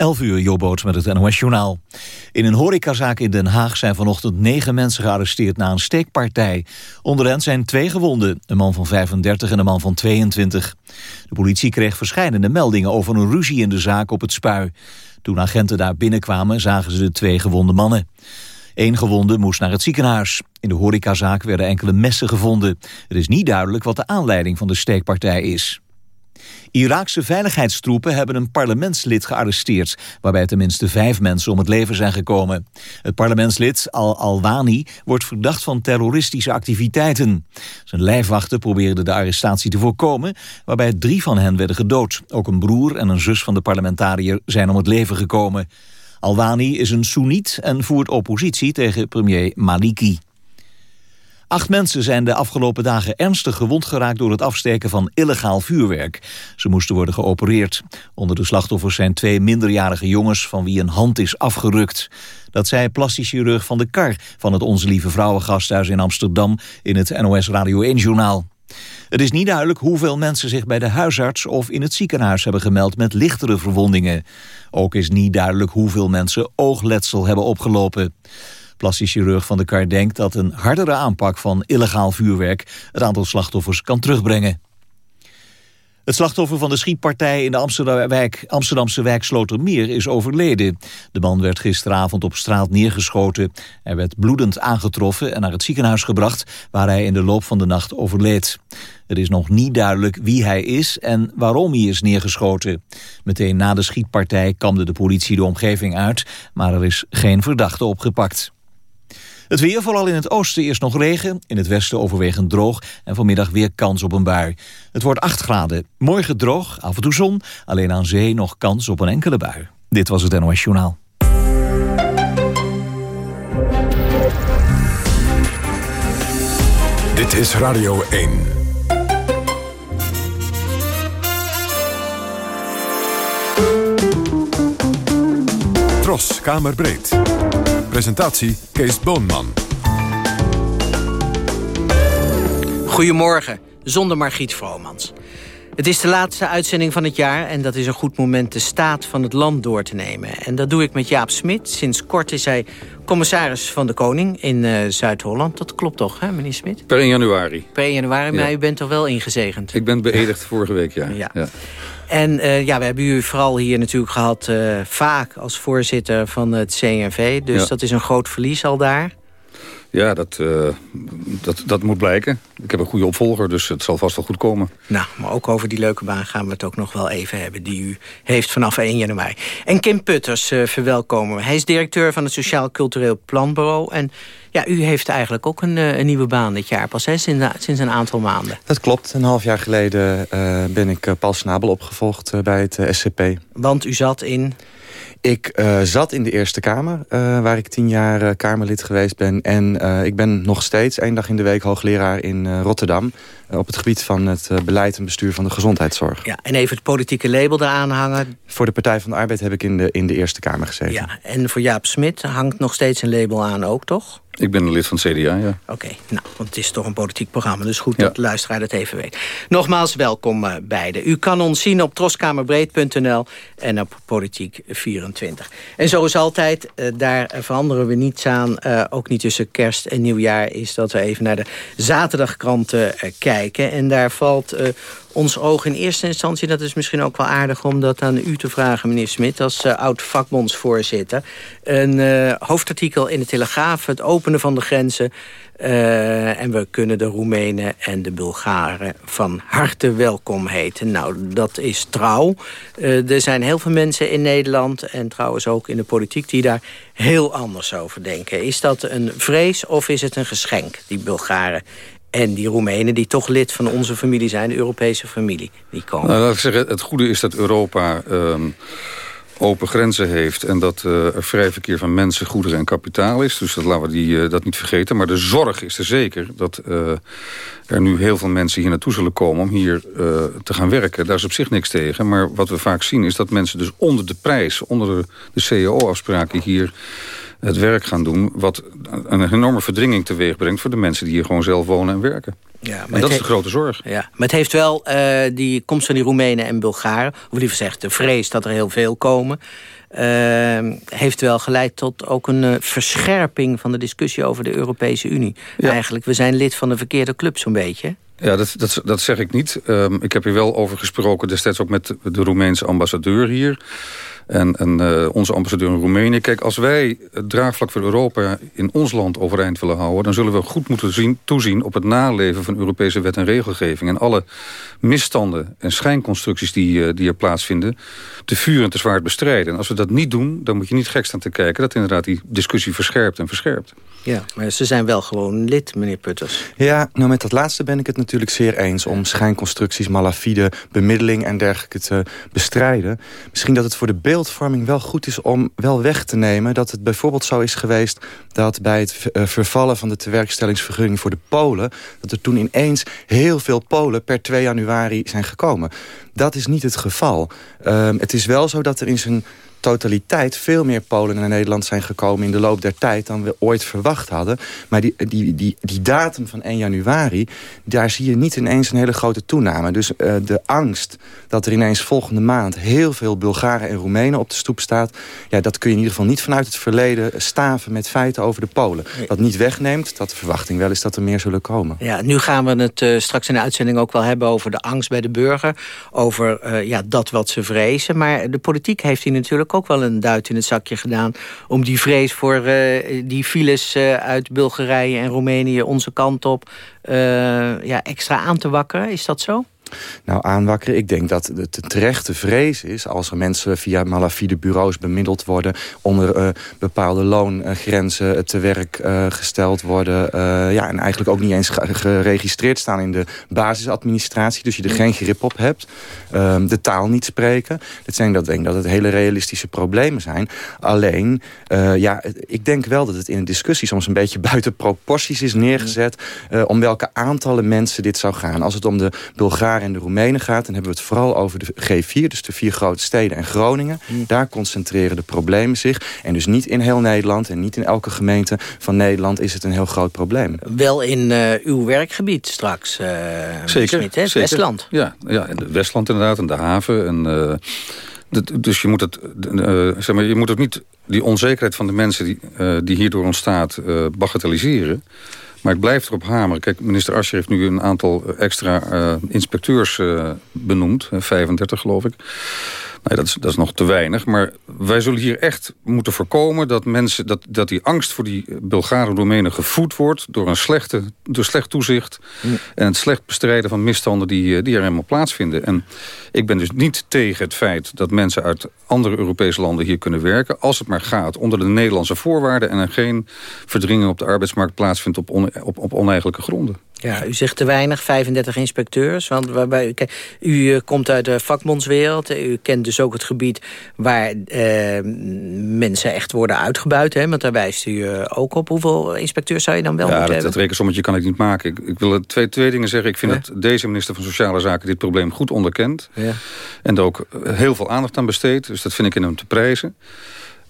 11 uur, Jobboot met het NOS-journaal. In een horecazaak in Den Haag zijn vanochtend negen mensen gearresteerd na een steekpartij. Onder hen zijn twee gewonden, een man van 35 en een man van 22. De politie kreeg verschillende meldingen over een ruzie in de zaak op het spui. Toen agenten daar binnenkwamen zagen ze de twee gewonde mannen. Eén gewonde moest naar het ziekenhuis. In de horecazaak werden enkele messen gevonden. Het is niet duidelijk wat de aanleiding van de steekpartij is. Iraakse veiligheidstroepen hebben een parlementslid gearresteerd... waarbij tenminste vijf mensen om het leven zijn gekomen. Het parlementslid Al-Alwani wordt verdacht van terroristische activiteiten. Zijn lijfwachten probeerden de arrestatie te voorkomen... waarbij drie van hen werden gedood. Ook een broer en een zus van de parlementariër zijn om het leven gekomen. Alwani is een Soeniet en voert oppositie tegen premier Maliki. Acht mensen zijn de afgelopen dagen ernstig gewond geraakt... door het afsteken van illegaal vuurwerk. Ze moesten worden geopereerd. Onder de slachtoffers zijn twee minderjarige jongens... van wie een hand is afgerukt. Dat zei plastisch chirurg Van de Kar... van het Onze Lieve Vrouwengasthuis in Amsterdam... in het NOS Radio 1-journaal. Het is niet duidelijk hoeveel mensen zich bij de huisarts of in het ziekenhuis hebben gemeld met lichtere verwondingen. Ook is niet duidelijk hoeveel mensen oogletsel hebben opgelopen. Plastisch chirurg Van de Kar denkt dat een hardere aanpak van illegaal vuurwerk het aantal slachtoffers kan terugbrengen. Het slachtoffer van de schietpartij in de Amsterdamse wijk Slotermeer is overleden. De man werd gisteravond op straat neergeschoten. Hij werd bloedend aangetroffen en naar het ziekenhuis gebracht... waar hij in de loop van de nacht overleed. Het is nog niet duidelijk wie hij is en waarom hij is neergeschoten. Meteen na de schietpartij kamde de politie de omgeving uit... maar er is geen verdachte opgepakt. Het weer, vooral in het oosten, eerst nog regen. In het westen overwegend droog. En vanmiddag weer kans op een bui. Het wordt 8 graden. Morgen droog, af en toe zon. Alleen aan zee nog kans op een enkele bui. Dit was het NOS Journaal. Dit is Radio 1. Tros, Kamerbreed. Presentatie Kees Boonman. Goedemorgen, zonder Margriet Vromans. Het is de laatste uitzending van het jaar en dat is een goed moment de staat van het land door te nemen. En dat doe ik met Jaap Smit. Sinds kort is hij commissaris van de Koning in uh, Zuid-Holland. Dat klopt toch, hè, meneer Smit? Per 1 januari. Per 1 januari, maar u bent toch wel ingezegend? Ik ben beëdigd vorige week, ja. ja. ja. En uh, ja, we hebben u vooral hier natuurlijk gehad uh, vaak als voorzitter van het CNV. Dus dat is een groot verlies al daar. Ja, dat, uh, dat, dat moet blijken. Ik heb een goede opvolger, dus het zal vast wel goed komen. Nou, maar ook over die leuke baan gaan we het ook nog wel even hebben... die u heeft vanaf 1 januari. En Kim Putters uh, verwelkomen we. Hij is directeur van het Sociaal Cultureel Planbureau. En ja, u heeft eigenlijk ook een, een nieuwe baan dit jaar pas, hè? Sinds, sinds een aantal maanden. Dat klopt. Een half jaar geleden uh, ben ik Paul Snabel opgevolgd bij het SCP. Want u zat in... Ik uh, zat in de Eerste Kamer, uh, waar ik tien jaar uh, Kamerlid geweest ben. En ik ben nog steeds één dag in de week hoogleraar in Rotterdam... op het gebied van het beleid en bestuur van de gezondheidszorg. Ja, en even het politieke label eraan hangen. Voor de Partij van de Arbeid heb ik in de, in de Eerste Kamer gezeten. Ja, en voor Jaap Smit hangt nog steeds een label aan ook, toch? Ik ben een lid van het CDA, ja. Oké, nou, want het is toch een politiek programma. Dus goed dat de luisteraar dat even weet. Nogmaals, welkom uh, beiden. U kan ons zien op troskamerbreed.nl en op Politiek24. En zoals altijd, uh, daar veranderen we niets aan. Uh, ook niet tussen kerst en nieuwjaar is dat we even naar de zaterdagkranten kijken. En daar valt ons oog in eerste instantie... dat is misschien ook wel aardig om dat aan u te vragen, meneer Smit... als uh, oud-vakbondsvoorzitter. Een uh, hoofdartikel in de Telegraaf, het openen van de grenzen... Uh, en we kunnen de Roemenen en de Bulgaren van harte welkom heten. Nou, dat is trouw. Er zijn heel veel mensen in Nederland... en trouwens ook in de politiek die daar heel anders over denken. Is dat een vrees of is het een geschenk, die Bulgaren en die Roemenen die toch lid van onze familie zijn, de Europese familie, die komen. Nou, laat ik zeggen, het goede is dat Europa um, open grenzen heeft... en dat uh, er vrij verkeer van mensen, goederen en kapitaal is. Dus dat, laten we die, uh, dat niet vergeten. Maar de zorg is er zeker dat uh, er nu heel veel mensen hier naartoe zullen komen... om hier te gaan werken. Daar is op zich niks tegen. Maar wat we vaak zien is dat mensen dus onder de prijs... onder de, de cao-afspraken hier het werk gaan doen... wat een enorme verdringing teweeg brengt... voor de mensen die hier gewoon zelf wonen en werken. Ja, maar en dat is de grote zorg. Ja, maar het heeft wel uh, die komst van die Roemenen en Bulgaren... of liever gezegd de vrees dat er heel veel komen... Uh, heeft wel geleid tot ook een uh, verscherping van de discussie over de Europese Unie. Ja. Eigenlijk, we zijn lid van de verkeerde club zo'n beetje. Ja, dat, dat, dat zeg ik niet. Um, ik heb hier wel over gesproken destijds ook met de Roemeense ambassadeur hier en, en uh, onze ambassadeur in Roemenië. Kijk, als wij het draagvlak voor Europa in ons land overeind willen houden... dan zullen we goed moeten zien, toezien op het naleven van Europese wet en regelgeving... en alle misstanden en schijnconstructies die, uh, die er plaatsvinden... te vuur en te zwaar bestrijden. En als we dat niet doen, dan moet je niet gek staan te kijken... dat inderdaad die discussie verscherpt en verscherpt. Ja, maar ze zijn wel gewoon lid, meneer Putters. Ja, nou met dat laatste ben ik het natuurlijk zeer eens... om schijnconstructies, malafide, bemiddeling en dergelijke te bestrijden. Misschien dat het voor de beeldvorming wel goed is om wel weg te nemen... dat het bijvoorbeeld zo is geweest dat bij het eh, vervallen van de tewerkstellingsvergunning voor de Polen... dat er toen ineens heel veel Polen per 2 januari zijn gekomen. Dat is niet het geval. Uh, het is wel zo dat er in zijn totaliteit veel meer Polen naar Nederland zijn gekomen... in de loop der tijd dan we ooit verwacht hadden. Maar die, die, die, die datum van 1 januari, daar zie je niet ineens een hele grote toename. Dus uh, de angst dat er ineens volgende maand... heel veel Bulgaren en Roemenen op de stoep staat... Ja, dat kun je in ieder geval niet vanuit het verleden staven met feiten over de Polen. Wat niet wegneemt dat de verwachting wel is dat er meer zullen komen. Ja, nu gaan we het uh, straks in de uitzending ook wel hebben over de angst bij de burger. Over uh, ja, dat wat ze vrezen. Maar de politiek heeft hier natuurlijk ook wel een duit in het zakje gedaan... om die vrees voor uh, die files uh, uit Bulgarije en Roemenië onze kant op... Uh, ja, extra aan te wakkeren. Is dat zo? Nou, aanwakkeren. Ik denk dat het een terechte vrees is... als er mensen via malafide bureaus bemiddeld worden... onder uh, bepaalde loongrenzen te werk uh, gesteld worden... Ja, en eigenlijk ook niet eens geregistreerd staan in de basisadministratie. Dus je er geen grip op hebt. Ehm, de taal niet spreken. Dat zijn dat, denk dat het hele realistische problemen zijn. Alleen, ja, ik denk wel dat het in een discussie... soms een beetje buiten proporties is neergezet... om welke aantallen mensen dit zou gaan. Als het om de Bulgaren en de Roemenen gaat... dan hebben we het vooral over de G4, dus de vier grote steden en Groningen. Mm. Daar concentreren de problemen zich. En dus niet in heel Nederland en niet in elke gemeente van Nederland... is het een heel groot probleem. Wel in uh, uw werkgebied straks, uh, zeker, Smit, hè? Zeker. Westland. Ja, ja, in Westland inderdaad, en de haven... En, uh, dus je moet, het, uh, zeg maar, je moet ook niet die onzekerheid van de mensen die, uh, die hierdoor ontstaat uh, bagatelliseren. Maar ik blijf erop hameren. Kijk, minister Ascher heeft nu een aantal extra uh, inspecteurs uh, benoemd. 35 geloof ik. Nee, dat is, dat is nog te weinig. Maar wij zullen hier echt moeten voorkomen dat, mensen, dat, dat die angst voor die Bulgaren Roemenen gevoed wordt door een slechte, door slecht toezicht en het slecht bestrijden van misstanden die, eh, die er helemaal plaatsvinden. En ik ben dus niet tegen het feit dat mensen uit andere Europese landen hier kunnen werken, als het maar gaat onder de Nederlandse voorwaarden en er geen verdringing op de arbeidsmarkt plaatsvindt op, on, op, op oneigenlijke gronden. Ja, u zegt te weinig, 35 inspecteurs. Want waarbij, kijk, u uh, komt uit de vakbondswereld. U kent dus ook het gebied waar uh, mensen echt worden uitgebuit. Hè? Want daar wijst u ook op. Hoeveel inspecteurs zou je dan wel ja, moeten dat, hebben? dat rekensommetje kan ik niet maken. Ik, ik wil twee, twee dingen zeggen. Ik vind ja? dat deze minister van Sociale Zaken dit probleem goed onderkent. Ja. En er ook heel veel aandacht aan besteedt. Dus dat vind ik in hem te prijzen.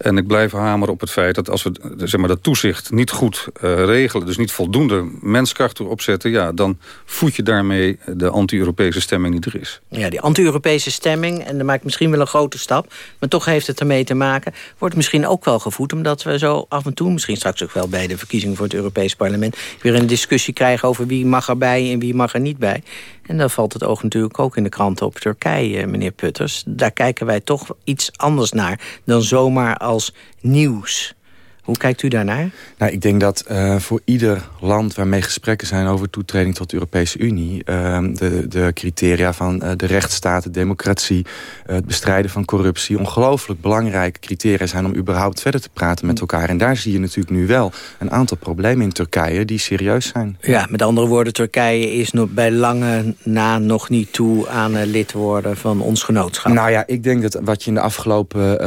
En ik blijf hameren op het feit dat als we zeg maar, dat toezicht niet goed uh, regelen... dus niet voldoende menskracht erop zetten... Ja, dan voed je daarmee de anti-Europese stemming die er is. Ja, die anti-Europese stemming, en dat maakt misschien wel een grote stap... maar toch heeft het ermee te maken, wordt misschien ook wel gevoed... omdat we zo af en toe, misschien straks ook wel bij de verkiezingen... voor het Europees Parlement, weer een discussie krijgen... over wie mag erbij en wie mag er niet bij. En dan valt het oog natuurlijk ook in de kranten op Turkije, meneer Putters. Daar kijken wij toch iets anders naar dan zomaar als nieuws. Hoe kijkt u daarnaar? Nou, ik denk dat uh, voor ieder land waarmee gesprekken zijn over toetreding tot de Europese Unie... Uh, de, de criteria van uh, de rechtsstaat, de democratie, het bestrijden van corruptie... ongelooflijk belangrijke criteria zijn om überhaupt verder te praten met elkaar. En daar zie je natuurlijk nu wel een aantal problemen in Turkije die serieus zijn. Ja, met andere woorden, Turkije is nog bij lange na nog niet toe aan lid worden van ons genootschap. Nou ja, ik denk dat wat je in de afgelopen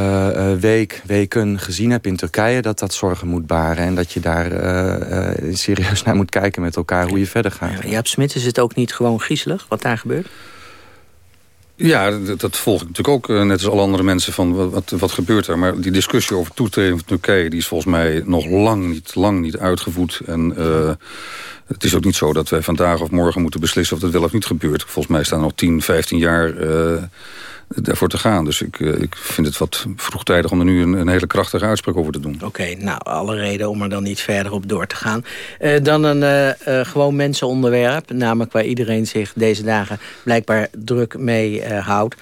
week, weken gezien hebt in Turkije... dat dat zorgen moet baren. En dat je daar uh, uh, serieus naar moet kijken met elkaar hoe je verder gaat. Ja, Jaap Smit, is het ook niet gewoon griezelig wat daar gebeurt? Ja, dat, dat volg ik natuurlijk ook, net als alle andere mensen, van wat, wat gebeurt er. Maar die discussie over toetreding van Turkije... die is volgens mij nog lang niet, lang niet uitgevoerd. En het is ook niet zo dat wij vandaag of morgen moeten beslissen... of dat wel of niet gebeurt. Volgens mij staan er nog 10, 15 jaar daarvoor te gaan. Dus ik, eh, ik vind het wat vroegtijdig om er nu een, een hele krachtige uitspraak over te doen. Oké, nou, alle reden om er dan niet verder op door te gaan. Uh, dan een uh, gewoon mensenonderwerp, namelijk waar iedereen zich deze dagen blijkbaar druk mee houdt.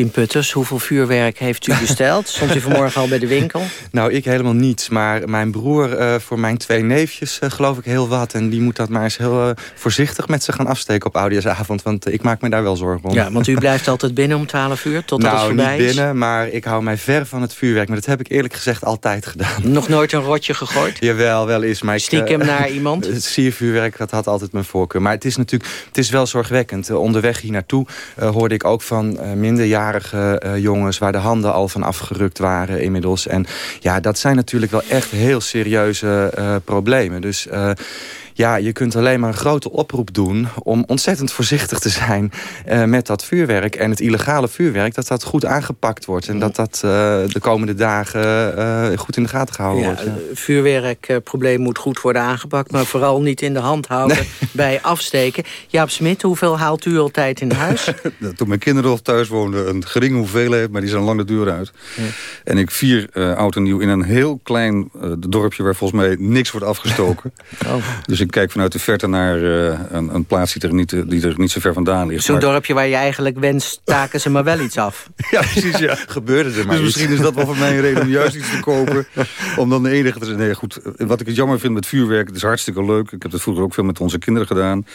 Kim Putters, hoeveel vuurwerk heeft u besteld? Stond u vanmorgen al bij de winkel? Nou, ik helemaal niets. Maar mijn broer uh, voor mijn twee neefjes uh, geloof ik heel wat. En die moet dat maar eens heel uh, voorzichtig met ze gaan afsteken op Oudejaarsavond. Want ik maak me daar wel zorgen om. Ja, want u blijft altijd binnen om 12 uur tot nou, het voorbij niet binnen, maar ik hou mij ver van het vuurwerk. Maar dat heb ik eerlijk gezegd altijd gedaan. Nog nooit een rotje gegooid? Jawel, wel eens. Maar Stiekem naar iemand? Het siervuurwerk, dat had altijd mijn voorkeur. Maar het is natuurlijk het is wel zorgwekkend. onderweg hier naartoe hoorde ik ook van minderjarigen uh, jongens... waar de handen al van afgerukt waren inmiddels. En ja, dat zijn natuurlijk wel echt heel serieuze uh, problemen. Dus... Ja, je kunt alleen maar een grote oproep doen... om ontzettend voorzichtig te zijn uh, met dat vuurwerk. En het illegale vuurwerk, dat dat goed aangepakt wordt. En dat dat uh, de komende dagen uh, goed in de gaten gehouden ja, wordt. Ja. Vuurwerkprobleem moet goed worden aangepakt... maar vooral niet in de hand houden nee. bij afsteken. Jaap Smit, hoeveel haalt u altijd in huis? Toen mijn kinderen nog thuis woonden, een geringe hoeveelheid... maar die zijn lang de deur uit. Ja. En ik vier oud en nieuw in een heel klein dorpje... waar volgens mij niks wordt afgestoken. oh. Dus ik kijk vanuit de verte naar uh, een, een, plaats die er, niet, die er niet zo ver vandaan ligt. Zo'n maar... dorpje waar je eigenlijk wenst, taken ze maar wel iets af. ja, precies, ja. Gebeurde er maar Dus misschien is dat wel voor mij een reden om juist iets te kopen. Om dan de enige te zijn. Nee, goed, wat ik het jammer vind met vuurwerk, het is hartstikke leuk. Ik heb het vroeger ook veel met onze kinderen gedaan.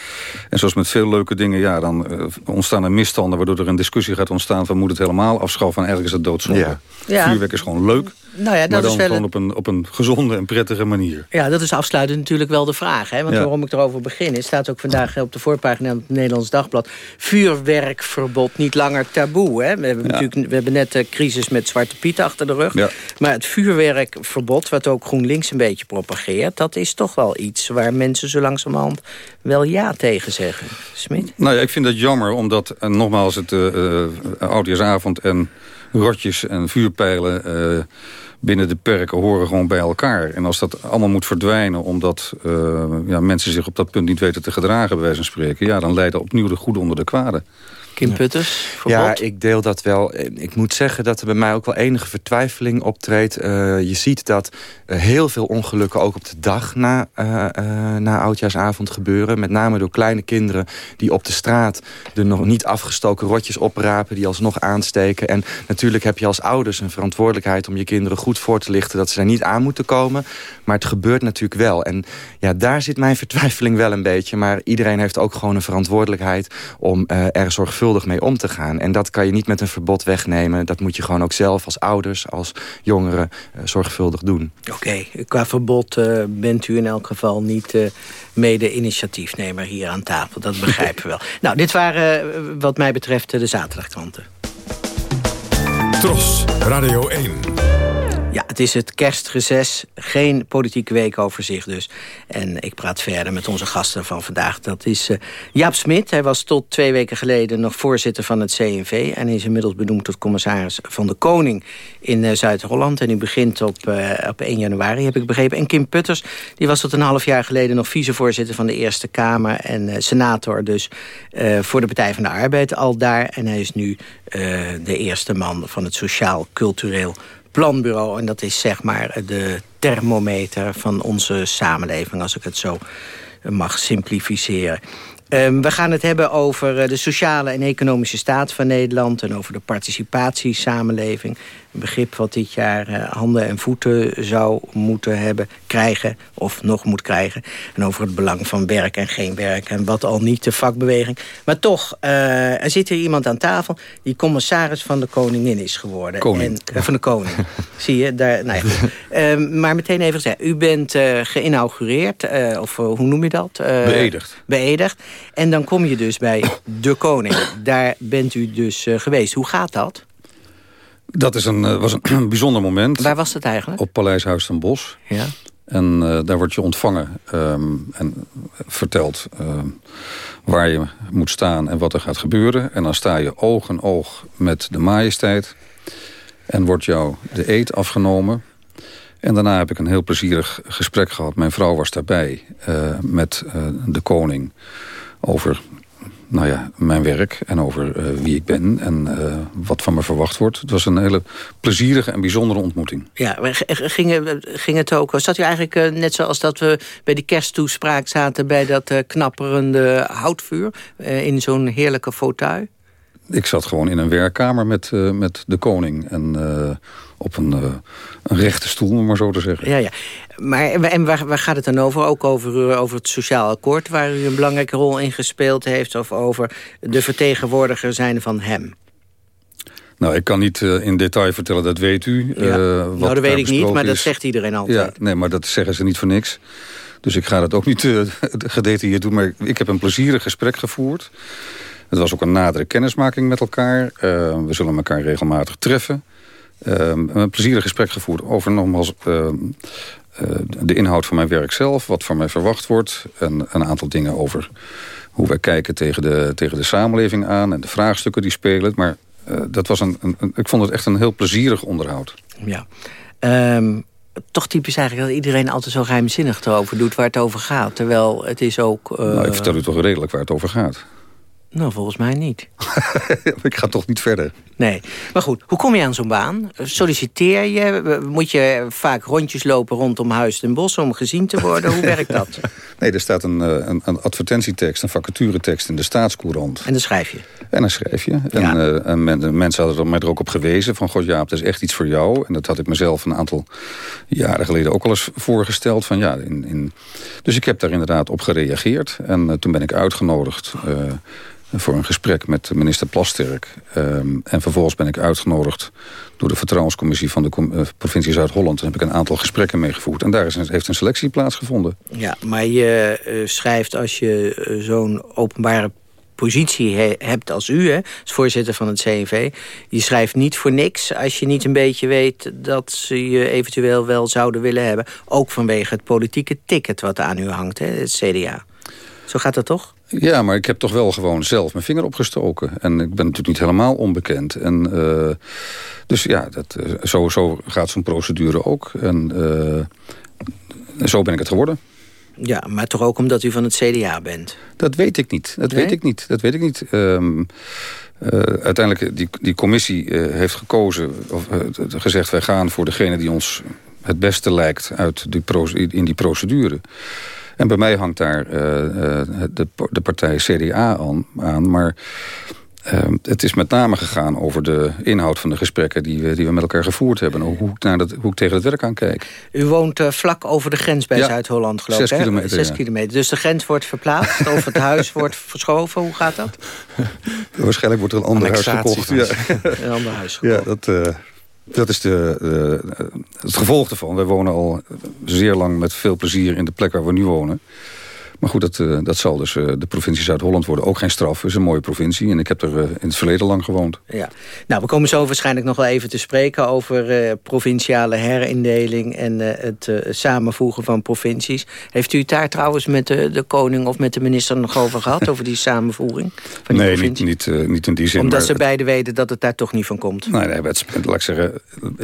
En zoals met veel leuke dingen, ja, dan uh, ontstaan er misstanden... waardoor er een discussie gaat ontstaan van moet het helemaal afschaffen... en eigenlijk is het doodzonde. Ja. Ja. Vuurwerk is gewoon leuk. Nou ja, dat maar dan is wel gewoon op een, op een gezonde en prettige manier. Ja, dat is afsluitend natuurlijk wel de vraag. Hè? Want ja. waarom ik erover begin, is, staat ook vandaag op de voorpagina van het Nederlands Dagblad. Vuurwerkverbod, niet langer taboe. Hè? We, hebben ja. natuurlijk, we hebben net de crisis met Zwarte Piet achter de rug. Ja. Maar het vuurwerkverbod, wat ook GroenLinks een beetje propageert... dat is toch wel iets waar mensen zo langzamerhand wel ja tegen zeggen. Smit? Nou ja, ik vind dat jammer, omdat uh, nogmaals het uh, uh, oudjaarsavond en rotjes en vuurpijlen uh, binnen de perken horen gewoon bij elkaar. En als dat allemaal moet verdwijnen omdat uh, ja, mensen zich op dat punt niet weten te gedragen, bij wijze van spreken, ja, dan leiden opnieuw de goede onder de kwade. Kim Putters, verbod? Ja, ik deel dat wel. Ik moet zeggen dat er bij mij ook wel enige vertwijfeling optreedt. Uh, je ziet dat uh, heel veel ongelukken ook op de dag na, uh, na Oudjaarsavond gebeuren. Met name door kleine kinderen die op de straat de nog niet afgestoken rotjes oprapen. Die alsnog aansteken. En natuurlijk heb je als ouders een verantwoordelijkheid om je kinderen goed voor te lichten. Dat ze daar niet aan moeten komen. Maar het gebeurt natuurlijk wel. En ja, daar zit mijn vertwijfeling wel een beetje. Maar iedereen heeft ook gewoon een verantwoordelijkheid om er zorgvuldig mee om te gaan. En dat kan je niet met een verbod wegnemen. Dat moet je gewoon ook zelf als ouders, als jongeren uh, zorgvuldig doen. Oké, okay. qua verbod uh, bent u in elk geval niet uh, mede-initiatiefnemer hier aan tafel. Dat begrijpen we wel. Nou, dit waren wat mij betreft de zaterdagkranten. Tros, Radio 1. Ja, het is het kerstreces. Geen politieke weekoverzicht dus. En ik praat verder met onze gasten van vandaag. Dat is uh, Jaap Smit. Hij was tot twee weken geleden nog voorzitter van het CNV. En is inmiddels benoemd tot commissaris van de Koning in uh, Zuid-Holland. En die begint op, uh, op 1 januari, heb ik begrepen. En Kim Putters, die was tot een half jaar geleden nog vicevoorzitter van de Eerste Kamer. En senator dus voor de Partij van de Arbeid al daar. En hij is nu de eerste man van het Sociaal Cultureel planbureau. En dat is zeg maar de thermometer van onze samenleving, als ik het zo mag simplificeren. Um, we gaan het hebben over de sociale en economische staat van Nederland... en over de participatiesamenleving. Een begrip wat dit jaar uh, handen en voeten zou moeten hebben, krijgen... of nog moet krijgen. En over het belang van werk en geen werk. En wat al niet de vakbeweging. Maar toch, uh, er zit hier iemand aan tafel... die commissaris van de koningin is geworden. Koning. En, uh, van de koning. Zie je? Daar, nou ja. um, maar meteen even gezegd. U bent geïnaugureerd, of hoe noem je dat? beëdigd. Beëdigd. En dan kom je dus bij de koning. Daar bent u dus geweest. Hoe gaat dat? Dat is een, was een bijzonder moment. Waar was het eigenlijk? Op Paleis Huis ten Bosch. Ja. En daar word je ontvangen ehm, en verteld ehm, waar je moet staan en wat er gaat gebeuren. En dan sta je oog in oog met de majesteit. En wordt jou de eet afgenomen. En daarna heb ik een heel plezierig gesprek gehad. Mijn vrouw was daarbij uh, met uh, de koning over nou ja, mijn werk en over uh, wie ik ben en wat van me verwacht wordt. Het was een hele plezierige en bijzondere ontmoeting. Ja, ging, ging het ook... Zat u eigenlijk net zoals dat we bij die kersttoespraak zaten... bij dat knapperende houtvuur in zo'n heerlijke fauteuil? Ik zat gewoon in een werkkamer met, met de koning. En op een, uh, een rechte stoel, om maar zo te zeggen. Ja, ja. Maar en waar, waar gaat het dan over? Ook over, over het sociaal akkoord... waar u een belangrijke rol in gespeeld heeft... of over de vertegenwoordiger zijn van hem? Nou, ik kan niet in detail vertellen, dat weet u. Ja. Wat nou, dat weet ik niet, maar dat zegt iedereen altijd. Ja, nee, maar dat zeggen ze niet voor niks. Dus ik ga dat ook niet gedetailleerd doen. Maar ik heb een plezierig gesprek gevoerd... Het was ook een nadere kennismaking met elkaar. We zullen elkaar regelmatig treffen. Uh, een plezierig gesprek gevoerd over nogmaals uh, de inhoud van mijn werk zelf. Wat van mij verwacht wordt. En een aantal dingen over hoe wij kijken tegen de, tegen de samenleving aan. En de vraagstukken die spelen. Maar dat was een, een, ik vond het echt een heel plezierig onderhoud. Ja. Um toch typisch eigenlijk dat iedereen altijd zo geheimzinnig erover doet waar het over gaat. Terwijl het is ook... Uh... Nou, ik vertel u toch redelijk waar het over gaat. Nou, volgens mij niet. ik ga toch niet verder. Nee, maar goed, hoe kom je aan zo'n baan? Solliciteer je? Moet je vaak rondjes lopen rondom Huis en Bos om gezien te worden? Hoe werkt dat? Nee, er staat een, eh, een, een advertentietekst, een vacaturetekst in de staatscourant. En dan schrijf je? En dan schrijf je. En, uh, en men, mensen hadden mij er ook op gewezen van... God Jaap, dat is echt iets voor jou. En dat had ik mezelf een aantal jaren geleden ook al eens voorgesteld. Van, ja, in, in... Dus ik heb daar inderdaad op gereageerd. En uh, toen ben ik uitgenodigd voor een gesprek met minister Plasterk. Um, en vervolgens ben ik uitgenodigd door de vertrouwenscommissie van de uh, provincie Zuid-Holland. Daar heb ik een aantal gesprekken mee gevoerd. En daar is heeft een selectie plaatsgevonden. Ja, maar je uh, schrijft als je uh, zo'n openbare positie he hebt als u, hè, als voorzitter van het CNV... je schrijft niet voor niks als je niet een beetje weet... dat ze je eventueel wel zouden willen hebben. Ook vanwege het politieke ticket wat aan u hangt, hè, het CDA. Zo gaat dat toch? Ja, maar ik heb toch wel gewoon zelf mijn vinger opgestoken. En ik ben natuurlijk niet helemaal onbekend. En, uh, dus ja, dat, uh, zo, zo gaat zo'n procedure ook. En uh, zo ben ik het geworden. Ja, maar toch ook omdat u van het CDA bent? Dat weet ik niet. Dat nee? weet ik niet. Dat weet ik niet. Um, uiteindelijk, die, die commissie heeft gekozen, of gezegd... wij gaan voor degene die ons het beste lijkt uit die in die procedure. En bij mij hangt daar uh, de, de partij CDA aan. aan maar uh, het is met name gegaan over de inhoud van de gesprekken... die we, die we met elkaar gevoerd hebben. Hoe ik, naar dat, hoe ik tegen het werk aan kijk. U woont uh, vlak over de grens bij ja, Zuid-Holland, geloof ik. Zes kilometer, Zes ja. kilometer. Dus de grens wordt verplaatst of het huis wordt verschoven. Hoe gaat dat? Waarschijnlijk wordt er een ander huis gekocht. Ja. Een ander huis gekocht. Ja, dat... Dat is de, het gevolg ervan. Wij wonen al zeer lang met veel plezier in de plek waar we nu wonen. Maar goed, dat, uh, dat zal dus uh, de provincie Zuid-Holland worden. Ook geen straf, het is een mooie provincie. En ik heb er uh, in het verleden lang gewoond. Ja. Nou, we komen zo waarschijnlijk nog wel even te spreken... over provinciale herindeling en het samenvoegen van provincies. Heeft u het daar trouwens met de, de koning of met de minister nog over gehad... over die samenvoering van die nee, niet, niet, niet in die zin. Omdat ze beide weten dat het daar toch niet van komt. Nee, nee het, laat ik zeggen...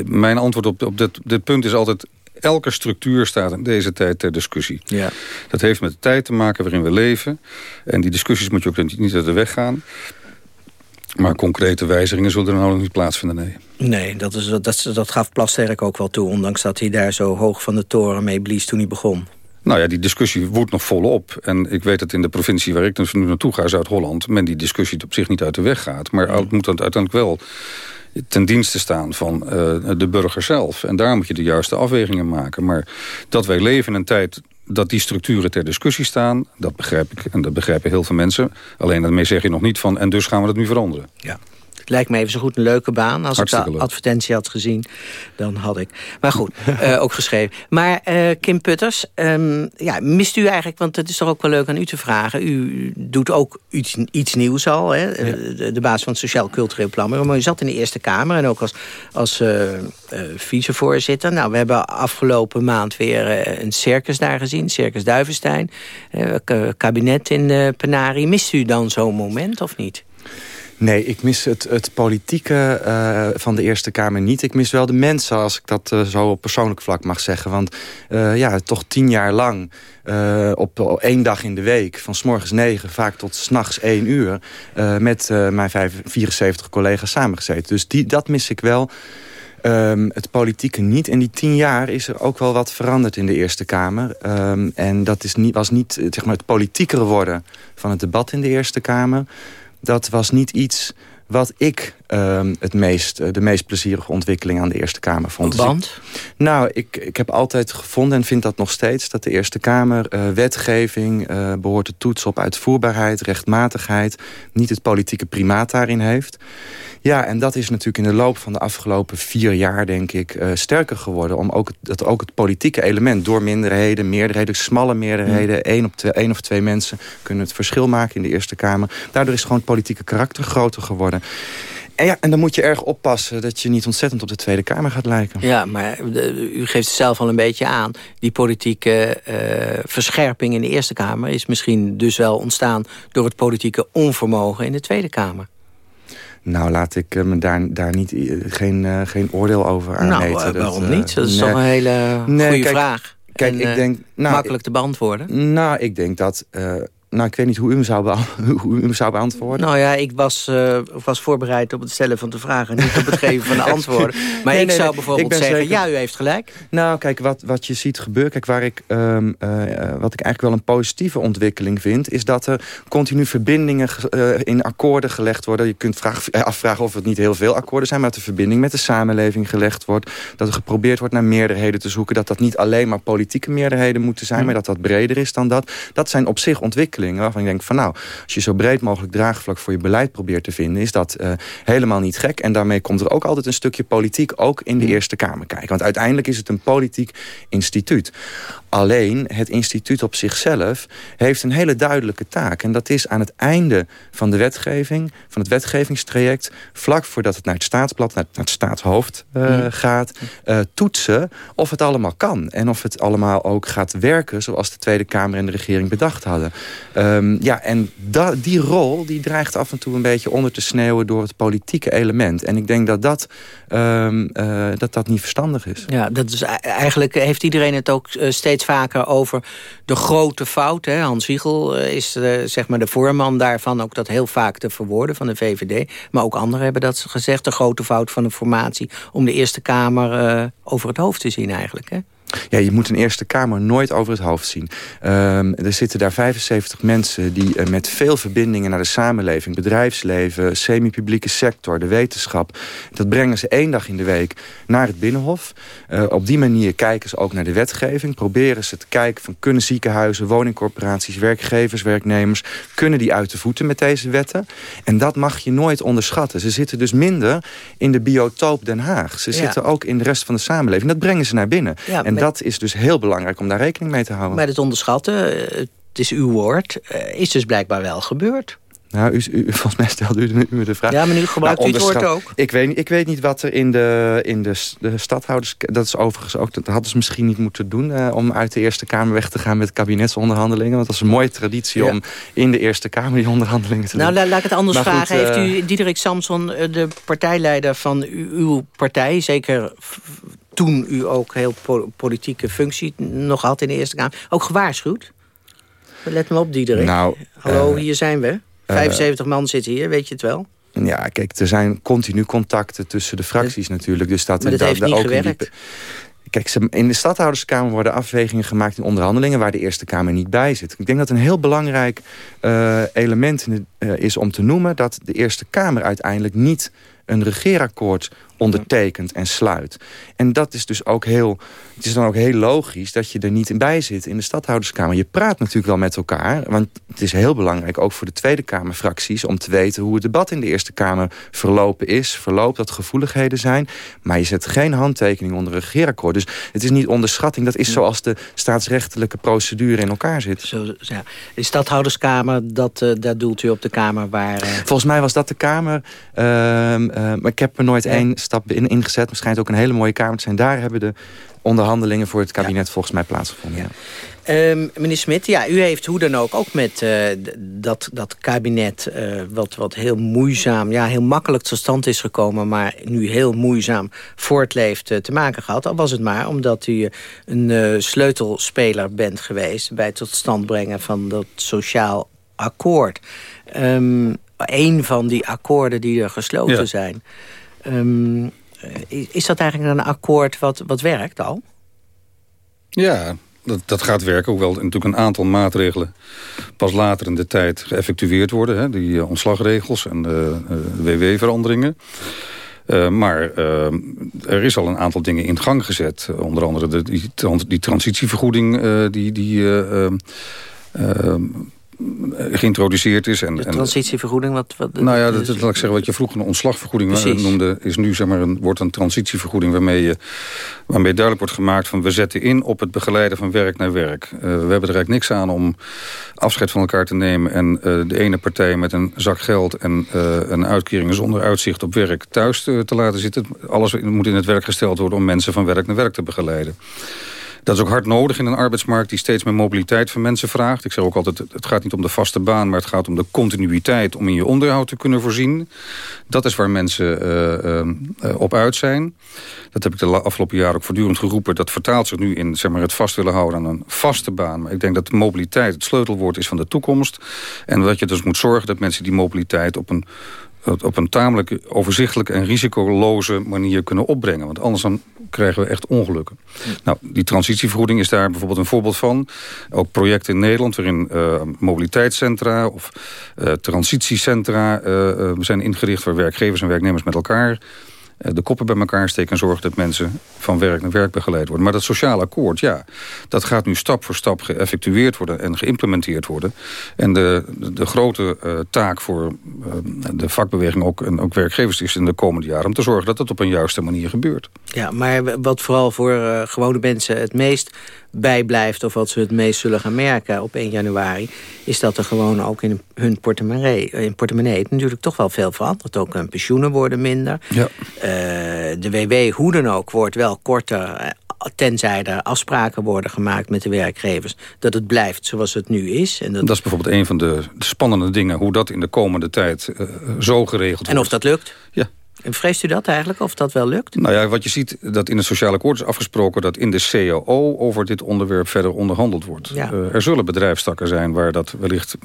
Mijn antwoord op, op dit, dit punt is altijd elke structuur staat in deze tijd ter discussie. Ja. Dat heeft met de tijd te maken waarin we leven. En die discussies moet je ook niet uit de weg gaan. Maar concrete wijzigingen zullen er nou nog niet plaatsvinden, nee. Nee, dat, is, dat, dat gaf Plasterk ook wel toe... ondanks dat hij daar zo hoog van de toren mee blies toen hij begon. Nou ja, die discussie woedt nog volop. En ik weet dat in de provincie waar ik dus nu naartoe ga, Zuid-Holland... men die discussie op zich niet uit de weg gaat. Maar het moet dan uiteindelijk wel ten dienste staan van uh, de burger zelf. En daar moet je de juiste afwegingen maken. Maar dat wij leven in een tijd dat die structuren ter discussie staan... dat begrijp ik en dat begrijpen heel veel mensen. Alleen daarmee zeg je nog niet van... en dus gaan we dat nu veranderen. Ja. Het lijkt me even zo goed een leuke baan. Als ik de advertentie had gezien, dan had ik... Maar goed, uh, ook geschreven. Maar uh, Kim Putters, um, ja, mist u eigenlijk... want het is toch ook wel leuk aan u te vragen. U doet ook iets, iets nieuws al. Hè? Ja. De, de, baas van het Sociaal Cultureel Plan. Maar u zat in de Eerste Kamer en ook als, als uh, vicevoorzitter. Nou, we hebben afgelopen maand weer een circus daar gezien. Circus Duivenstein. kabinet in Penari. Mist u dan zo'n moment of niet? Nee, ik mis het, het politieke uh, van de Eerste Kamer niet. Ik mis wel de mensen, als ik dat uh, zo op persoonlijk vlak mag zeggen. Want uh, ja, toch tien jaar lang op, één dag in de week... van s morgens negen, vaak tot s'nachts één uur... met mijn 74 collega's samengezeten. Dus die, dat mis ik wel. Um, het politieke niet. In die tien jaar is er ook wel wat veranderd in de Eerste Kamer. Um, en dat is niet, was niet zeg maar, het politiekere worden van het debat in de Eerste Kamer dat was niet iets wat ik um, het meest, eh, de meest plezierige ontwikkeling aan de Eerste Kamer vond. Want? Dus nou, ik, ik heb altijd gevonden en vind dat nog steeds... dat de Eerste Kamer uh, wetgeving uh, behoort te toetsen op uitvoerbaarheid, rechtmatigheid... niet het politieke primaat daarin heeft. Ja, en dat is natuurlijk in de loop van de afgelopen vier jaar, denk ik, uh, sterker geworden. Om ook, dat ook het politieke element door minderheden, meerderheden, smalle meerderheden, mm. één, op twee, één of twee mensen kunnen het verschil maken in de Eerste Kamer. Daardoor is gewoon het politieke karakter groter geworden. En, ja, en dan moet je erg oppassen dat je niet ontzettend op de Tweede Kamer gaat lijken. Ja, maar u geeft het zelf al een beetje aan. Die politieke uh, verscherping in de Eerste Kamer... is misschien dus wel ontstaan door het politieke onvermogen in de Tweede Kamer. Nou, laat ik me daar, daar niet, geen, uh, geen oordeel over aanmeten. Nou, uh, waarom niet? Dat is nee. toch een hele nee, goede kijk, vraag. Kijk, en, ik denk, nou, makkelijk te beantwoorden. Nou, ik denk dat nou, ik weet niet hoe u hem zou, hoe u hem zou beantwoorden. Nou ja, ik was, uh, was voorbereid op het stellen van de vragen... niet op het geven van de antwoorden. Maar ik zou bijvoorbeeld zeggen, ja, u heeft gelijk. Nou, kijk, wat, wat je ziet gebeuren... Kijk, waar ik, um, uh, wat ik eigenlijk wel een positieve ontwikkeling vind... is dat er continu verbindingen uh, in akkoorden gelegd worden. Je kunt vraag, afvragen of het niet heel veel akkoorden zijn... maar dat de verbinding met de samenleving gelegd wordt. Dat er geprobeerd wordt naar meerderheden te zoeken. Dat dat niet alleen maar politieke meerderheden moeten zijn... Hm. maar dat dat breder is dan dat. Dat zijn op zich ontwikkelingen ontwikkelingen... waarvan ik denk van nou, als je zo breed mogelijk draagvlak voor je beleid probeert te vinden... is dat uh, helemaal niet gek. En daarmee komt er ook altijd een stukje politiek ook in de Eerste Kamer kijken. Want uiteindelijk is het een politiek instituut. Alleen het instituut op zichzelf heeft een hele duidelijke taak. En dat is aan het einde van de wetgeving, van het wetgevingstraject... vlak voordat het naar het staatsblad, naar het, staatshoofd uh, gaat... Uh, toetsen of het allemaal kan. En of het allemaal ook gaat werken zoals de Tweede Kamer en de regering bedacht hadden. Um, ja, en die rol die dreigt af en toe een beetje onder te sneeuwen... door het politieke element. En ik denk dat dat, um, uh, dat, dat niet verstandig is. Ja, dat is eigenlijk heeft iedereen het ook steeds vaker over de grote fout. Hè. Hans Wiegel eh, is uh, zeg maar de voorman daarvan. Ook dat heel vaak te verwoorden van de VVD. Maar ook anderen hebben dat gezegd. De grote fout van de formatie. Om de Eerste Kamer uh, over het hoofd te zien eigenlijk. Hè. Ja, je moet een Eerste Kamer nooit over het hoofd zien. Um, er zitten daar 75 mensen die uh, met veel verbindingen naar de samenleving... bedrijfsleven, semi-publieke sector, de wetenschap... dat brengen ze één dag in de week naar het Binnenhof. Uh, op die manier kijken ze ook naar de wetgeving. Proberen ze te kijken van kunnen ziekenhuizen, woningcorporaties... werkgevers, werknemers, kunnen die uit de voeten met deze wetten? En dat mag je nooit onderschatten. Ze zitten dus minder in de biotoop Den Haag. Ze ja. zitten ook in de rest van de samenleving. Dat brengen ze naar binnen. Ja, en dat is dus heel belangrijk om daar rekening mee te houden. Bij het onderschatten, eh, het is uw woord, eh, is dus blijkbaar wel gebeurd. Nou, u, u, volgens mij stelde u me de vraag. Ja, maar nu gebruikt nou, u het woord ook. Ik weet, ik weet niet wat er in de, in de, de stadhouders... Dat is overigens ook... Dat hadden ze misschien niet moeten doen... Uh, om uit de Eerste Kamer weg te gaan met kabinetsonderhandelingen. Want dat is een mooie traditie ja. om in de Eerste Kamer die onderhandelingen te nou, doen. Nou, laat ik het anders maar vragen. Goed, Heeft u Diederik Samson, de partijleider van uw partij... zeker toen u ook heel politieke functie nog had in de Eerste Kamer... ook gewaarschuwd? Let me op, Diederik. Nou, Hallo, uh, hier zijn we. 75 man zitten hier, weet je het wel? Ja, kijk, er zijn continu contacten tussen de fracties natuurlijk. Dus dat, maar dat, dat heeft niet ook gewerkt? Kijk, in de stadhouderskamer worden afwegingen gemaakt in onderhandelingen... waar de Eerste Kamer niet bij zit. Ik denk dat een heel belangrijk uh, element is om te noemen... dat de Eerste Kamer uiteindelijk niet een regeerakkoord ondertekent en sluit. En dat is dus ook heel... Het is dan ook heel logisch dat je er niet in bij zit in de stadhouderskamer. Je praat natuurlijk wel met elkaar. Want het is heel belangrijk, ook voor de Tweede Kamerfracties... om te weten hoe het debat in de Eerste Kamer verlopen is. Verloopt, dat gevoeligheden zijn. Maar je zet geen handtekening onder een regeerakkoord. Dus het is niet onderschatting. Dat is zoals de staatsrechtelijke procedure in elkaar zit. Zo, ja. De stadhouderskamer, dat, uh, daar doelt u op de Kamer waar... Uh... Volgens mij was dat de Kamer. Uh, maar ik heb er nooit één stap in ingezet. Het schijnt ook een hele mooie Kamer te zijn. Daar hebben de onderhandelingen voor het kabinet volgens mij plaatsgevonden. Ja. Um, meneer Smit, ja, u heeft hoe dan ook ook met uh, dat, dat kabinet... Uh, wat, wat heel moeizaam, ja, heel makkelijk tot stand is gekomen... maar nu heel moeizaam voortleeft uh, te maken gehad. Al was het maar omdat u een sleutelspeler bent geweest... bij het tot stand brengen van dat sociaal akkoord. Um, een van die akkoorden die er gesloten ja. zijn. Um, is dat eigenlijk een akkoord wat, wat werkt al? Ja, dat, dat gaat werken. Hoewel natuurlijk een aantal maatregelen pas later in de tijd geëffectueerd worden. Hè, die uh, ontslagregels en de uh, WW-veranderingen. Maar er is al een aantal dingen in gang gezet. Onder andere de, die, die transitievergoeding die... die geïntroduceerd is. En, de transitievergoeding? Wat, wat, nou ja, dat, laat ik zeggen, wat je vroeger een ontslagvergoeding Precies. noemde... is nu zeg maar een, wordt een transitievergoeding waarmee, je, waarmee duidelijk wordt gemaakt... van we zetten in op het begeleiden van werk naar werk. Uh, we hebben er eigenlijk niks aan om afscheid van elkaar te nemen... en uh, de ene partij met een zak geld en uh, een uitkering zonder uitzicht op werk thuis te, te laten zitten. Alles moet in het werk gesteld worden om mensen van werk naar werk te begeleiden. Dat is ook hard nodig in een arbeidsmarkt die steeds meer mobiliteit van mensen vraagt. Ik zeg ook altijd, het gaat niet om de vaste baan, maar het gaat om de continuïteit om in je onderhoud te kunnen voorzien. Dat is waar mensen uh, uh, op uit zijn. Dat heb ik de afgelopen jaren ook voortdurend geroepen. Dat vertaalt zich nu in zeg maar, het vast willen houden aan een vaste baan. Maar ik denk dat mobiliteit het sleutelwoord is van de toekomst. En dat je dus moet zorgen dat mensen die mobiliteit op een op een tamelijk overzichtelijke en risicoloze manier kunnen opbrengen. Want anders dan krijgen we echt ongelukken. Nou, die transitievergoeding is daar bijvoorbeeld een voorbeeld van. Ook projecten in Nederland waarin uh, mobiliteitscentra of uh, transitiecentra uh, zijn ingericht... waar werkgevers en werknemers met elkaar eh, de koppen bij elkaar steken... en zorgen dat mensen van werk naar werk begeleid worden. Maar dat sociaal akkoord, ja, dat gaat nu stap voor stap geëffectueerd worden... en geïmplementeerd worden. En de, de, grote uh, taak voor uh, de vakbeweging ook, en ook werkgevers is in de komende jaren... om te zorgen dat het op een juiste manier gebeurt. Ja, maar wat vooral voor gewone mensen het meest bijblijft... of wat ze het meest zullen gaan merken op 1 januari... is dat er gewoon ook in hun portemonnee, in portemonnee natuurlijk toch wel veel verandert. Ook hun pensioenen worden minder. Ja. Uh, de WW, hoe dan ook, wordt wel korter... Eh, tenzij er afspraken worden gemaakt met de werkgevers... dat het blijft zoals het nu is. En dat... dat is bijvoorbeeld een van de, de spannende dingen... hoe dat in de komende tijd uh, zo geregeld wordt. En of dat lukt? Ja, vreest u dat eigenlijk, of dat wel lukt? Nou ja, wat je ziet, dat in het sociale akkoord is afgesproken... dat in de CAO over dit onderwerp verder onderhandeld wordt. Ja. Uh, er zullen bedrijfstakken zijn waar dat wellicht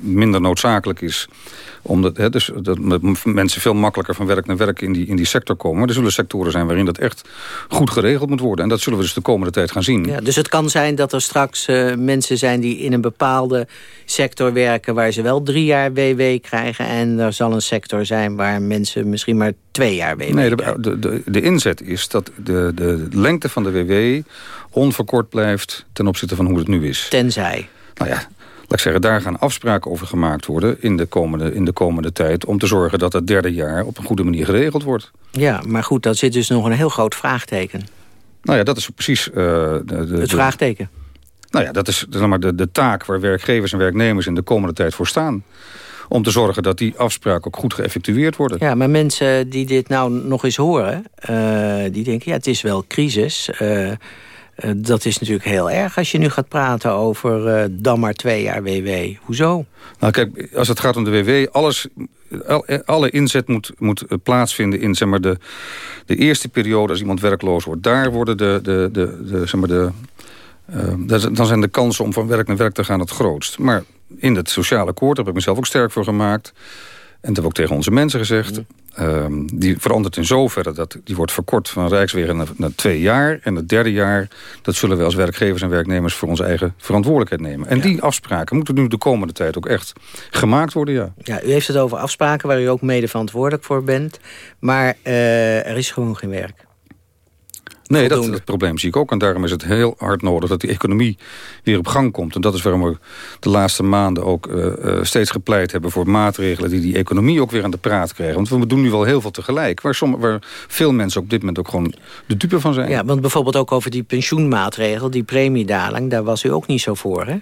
minder noodzakelijk is omdat hè, dus, dat mensen veel makkelijker van werk naar werk in die, in die sector komen. Maar er zullen sectoren zijn waarin dat echt goed geregeld moet worden. En dat zullen we dus de komende tijd gaan zien. Ja, dus het kan zijn dat er straks uh, mensen zijn die in een bepaalde sector werken... waar ze wel drie jaar WW krijgen. En er zal een sector zijn waar mensen misschien maar twee jaar WW Nee, de, de, de, de inzet is dat de, de lengte van de WW onverkort blijft... ten opzichte van hoe het nu is. Tenzij. Nou ja, laat ik zeggen, daar gaan afspraken over gemaakt worden in de komende, in de komende tijd... om te zorgen dat het derde jaar op een goede manier geregeld wordt. Ja, maar goed, dat zit dus nog een heel groot vraagteken. Nou ja, dat is precies... Uh, de, de, het vraagteken? nou ja, dat is zeg maar, de, de taak waar werkgevers en werknemers in de komende tijd voor staan om te zorgen dat die afspraken ook goed geëffectueerd worden. Ja, maar mensen die dit nou nog eens horen... Uh, die denken, ja, het is wel crisis... Uh, uh, dat is natuurlijk heel erg als je nu gaat praten over uh, dan maar twee jaar WW. Hoezo? Nou kijk, als het gaat om de WW, alles, alle inzet moet, moet plaatsvinden in zeg maar, de, de eerste periode als iemand werkloos wordt. Daar worden de, de, de, de, zeg maar de, uh, dan zijn de kansen om van werk naar werk te gaan het grootst. Maar in het sociale akkoord, daar heb ik mezelf ook sterk voor gemaakt En dat hebben we ook tegen onze mensen gezegd. Ehm, die verandert in zoverre dat die wordt verkort van Rijkswegen naar, naar, twee jaar. En het derde jaar, dat zullen we als werkgevers en werknemers voor onze eigen verantwoordelijkheid nemen. En die afspraken moeten nu de komende tijd ook echt gemaakt worden, ja. Ja, u heeft het over afspraken waar u ook mede verantwoordelijk voor bent. Maar uh, er is gewoon geen werk. Nee, dat, dat, probleem zie ik ook. En daarom is het heel hard nodig dat die economie weer op gang komt. En dat is waarom we de laatste maanden ook uh, uh, steeds gepleit hebben... voor maatregelen die die economie ook weer aan de praat krijgen. Want we doen nu wel heel veel tegelijk. Waar, sommige, waar veel mensen op dit moment ook gewoon de dupe van zijn. Ja, want bijvoorbeeld ook over die pensioenmaatregel... die premiedaling, daar was u ook niet zo voor, hè?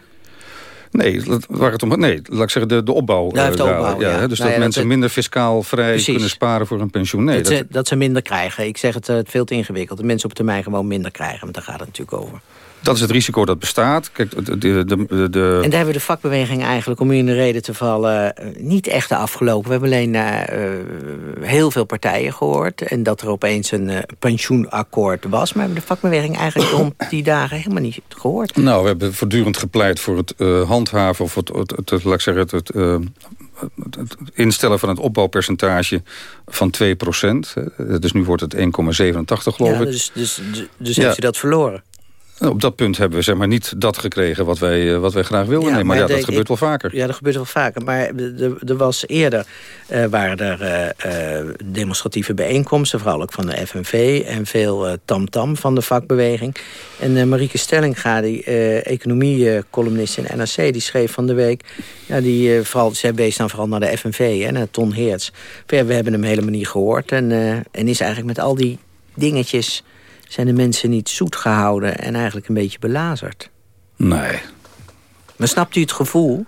Nee, waar het om, nee, laat ik zeggen, de, de opbouw. Ja, de opbouw ja, Dus nou dat mensen minder fiscaal vrij kunnen sparen voor een pensioen. Nee, dat, dat, ze, dat ze minder krijgen. Ik zeg het uh, veel te ingewikkeld. Dat mensen op termijn gewoon minder krijgen. Want daar gaat het natuurlijk over. Dat is het risico dat bestaat. Kijk, de, de, de. En daar hebben we de vakbeweging eigenlijk, om u in de reden te vallen... Eh, niet echt afgelopen. We hebben alleen uh, heel veel partijen gehoord... en dat er opeens een uh, pensioenakkoord was. Maar we hebben de vakbeweging eigenlijk rond die dagen helemaal niet gehoord. Nou, we hebben voortdurend gepleit voor het handhaven... of het, het, het, laat ik zeggen, het, het het instellen van het opbouwpercentage van 2% Dus nu wordt het 1,87 geloof ja, Dus, dus, dus, dus heeft u dat verloren? Op dat punt hebben we zeg maar, niet dat gekregen wat wij, eh, wat wij graag wilden. Ja, maar, ja, dat gebeurt wel vaker. Ja, dat gebeurt wel vaker. Maar er was eerder uh, waren er uh, demonstratieve bijeenkomsten... vooral ook van de FNV en veel tamtam -tam van de vakbeweging. En Marieke Stellinga, die economie-columnist in NRC... die schreef van de week... Ja, die, vooral, zij wees dan vooral naar de FNV, hè, naar Ton Heerts. we hebben hem helemaal niet gehoord. En, en is eigenlijk met al die dingetjes zijn de mensen niet zoet gehouden en eigenlijk een beetje belazerd. Nee. Maar snapt u het gevoel?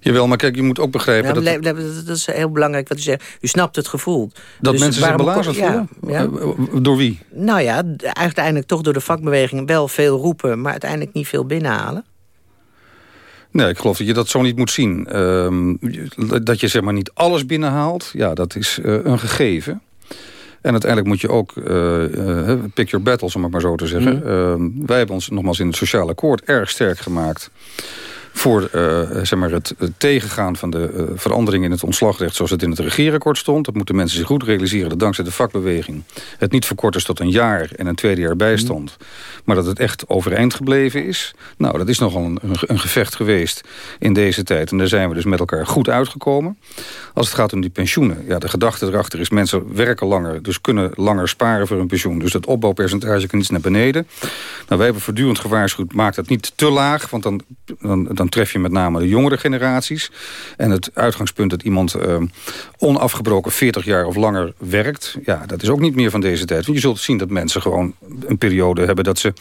Jawel, maar kijk, je moet ook begrijpen... dat, dat is heel belangrijk wat u zegt. U snapt het gevoel. Dat dus mensen zich belazerd voelen? Ja, eh, Door wie? Nou ja, uiteindelijk toch door de vakbeweging wel veel roepen... maar uiteindelijk niet veel binnenhalen. Nee, ik geloof dat je dat zo niet moet zien. Ehm, dat je zeg maar niet alles binnenhaalt, ja, dat is uh, een gegeven. En uiteindelijk moet je ook uh, pick your battles, om het maar zo te zeggen. Mm. Uh, wij hebben ons nogmaals in het sociale akkoord erg sterk gemaakt voor uh, zeg maar het, tegengaan van de uh, verandering in het ontslagrecht... zoals het in het regeerakkoord stond. Dat moeten mensen zich goed realiseren dat dankzij de vakbeweging... het niet verkort is tot een jaar en een tweede jaar bijstand. Mm. Maar dat het echt overeind gebleven is. Nou, dat is nogal een, een, gevecht geweest in deze tijd. En daar zijn we dus met elkaar goed uitgekomen. Als het gaat om die pensioenen. Ja, de gedachte erachter is mensen werken langer... dus kunnen langer sparen voor hun pensioen. Dus dat opbouwpercentage kan iets naar beneden. Nou, wij hebben voortdurend gewaarschuwd... maak dat niet te laag, want dan, dan dan tref je met name de jongere generaties. En het uitgangspunt dat iemand uh, onafgebroken 40 jaar of langer werkt... ja, dat is ook niet meer van deze tijd. Want je zult zien dat mensen gewoon een periode hebben... dat ze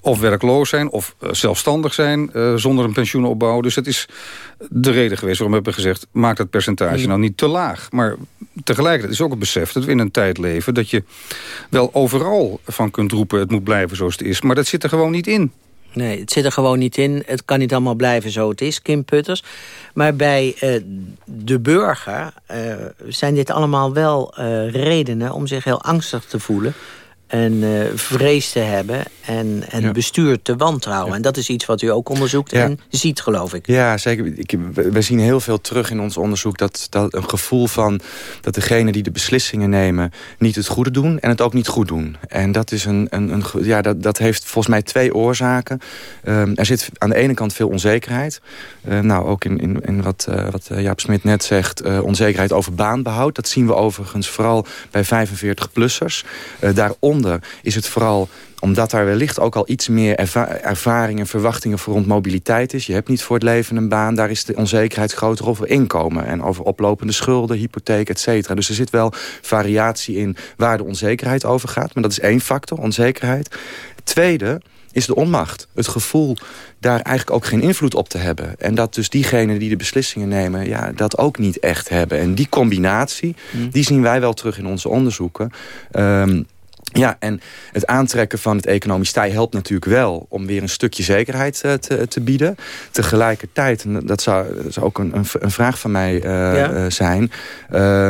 of werkloos zijn of eh, zelfstandig zijn uh, zonder een pensioenopbouw. Dus dat is de reden geweest waarom we hebben gezegd... maak dat percentage nou niet te laag. Maar tegelijkertijd is ook het besef dat we in een tijd leven... dat je wel overal van kunt roepen het moet blijven zoals het is. Maar dat zit er gewoon niet in. Nee, het zit er gewoon niet in. Het kan niet allemaal blijven zo het is, Kim Putters. Maar bij uh, de burger uh, zijn dit allemaal wel uh, redenen om zich heel angstig te voelen en uh, vrees te hebben en, en ja. bestuur te wantrouwen. En dat is iets wat u ook onderzoekt ja. en ziet, geloof ik. Ja, zeker. Ik, we zien heel veel terug in ons onderzoek... Dat, dat een gevoel van dat degenen die de beslissingen nemen... niet het goede doen en het ook niet goed doen. En dat, is een, een, een ja, dat, dat heeft volgens mij twee oorzaken. Um, er zit aan de ene kant veel onzekerheid. Uh, nou, ook in, in, in wat, uh, wat Jaap Smit net zegt... onzekerheid over baanbehoud. Dat zien we overigens vooral bij 45-plussers. daaronder is het vooral omdat daar wellicht ook al iets meer erva ervaring en verwachtingen voor rond mobiliteit is. Je hebt niet voor het leven een baan. Daar is de onzekerheid groter over inkomen. En over oplopende schulden, hypotheek, et cetera. Dus er zit wel variatie in waar de onzekerheid over gaat. Maar dat is één factor, onzekerheid. tweede is de onmacht. Het gevoel daar eigenlijk ook geen invloed op te hebben. En dat dus diegenen die de beslissingen nemen... Ja, dat ook niet echt hebben. En die combinatie, mm. die zien wij wel terug in onze onderzoeken... Um, Ja, en het aantrekken van het economisch tij helpt natuurlijk wel... om weer een stukje zekerheid uh, te, te, bieden. Tegelijkertijd, en dat zou, dat zou ook een, een, vraag van mij uh, zijn... Uh,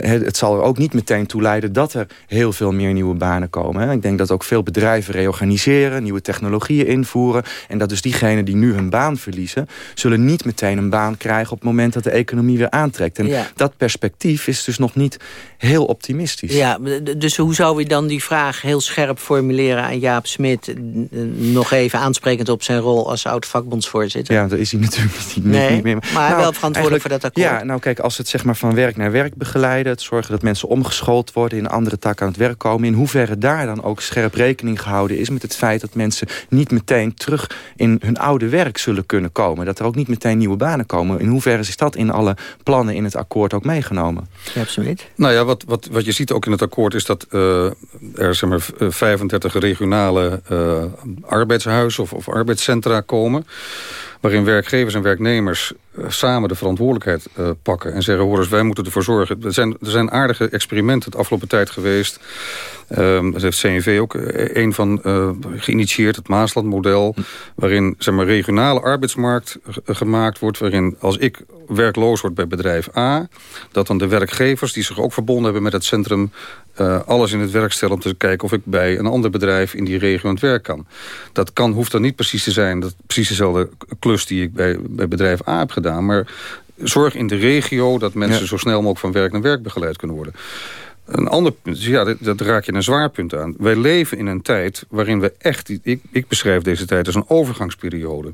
het, zal er ook niet meteen toe leiden dat er heel veel meer nieuwe banen komen. Hè. Ik denk dat ook veel bedrijven reorganiseren, nieuwe technologieën invoeren... en dat dus diegenen die nu hun baan verliezen... zullen niet meteen een baan krijgen op het moment dat de economie weer aantrekt. En dat perspectief is dus nog niet heel optimistisch. Ja, dus hoe zou we dan die vraag heel scherp formuleren aan Jaap Smit... nog even aansprekend op zijn rol als oud-vakbondsvoorzitter? Ja, daar is hij natuurlijk niet, nee, niet meer. Maar nou, wel verantwoordelijk voor dat akkoord. Ja, nou kijk, als het zeg maar van werk naar werk begeleiden... het zorgen dat mensen omgeschoold worden, in andere tak aan het werk komen... in hoeverre daar dan ook scherp rekening gehouden is... met het feit dat mensen niet meteen terug in hun oude werk zullen kunnen komen. Dat er ook niet meteen nieuwe banen komen. In hoeverre is dat in alle plannen in het akkoord ook meegenomen? Ja, absoluut. Nou ja, wat, wat, wat je ziet ook in het akkoord is dat... Uh, er zeg maar, 35 regionale uh, arbeidshuizen of, of arbeidscentra komen waarin werkgevers en werknemers eh, samen de verantwoordelijkheid uh, pakken... en zeggen, hoor eens, wij moeten ervoor zorgen. Er zijn, er zijn aardige experimenten de afgelopen tijd geweest. Um, dat heeft CNV ook een van uh, geïnitieerd, het Maaslandmodel... waarin zeg maar, regionale arbeidsmarkt gemaakt wordt... waarin als ik werkloos word bij bedrijf A... dat dan de werkgevers die zich ook verbonden hebben met het centrum... Uh, alles in het werk stellen om te kijken of ik bij een ander bedrijf in die regio aan het werk kan. Dat kan, hoeft dan niet precies te zijn, dat precies dezelfde klus die ik bij, bij bedrijf A heb gedaan. Maar zorg in de regio dat mensen zo snel mogelijk van werk naar werk begeleid kunnen worden. Een ander punt, ja, dat, raak je een zwaar punt aan. Wij leven in een tijd waarin we echt... Ik, ik beschrijf deze tijd als een overgangsperiode.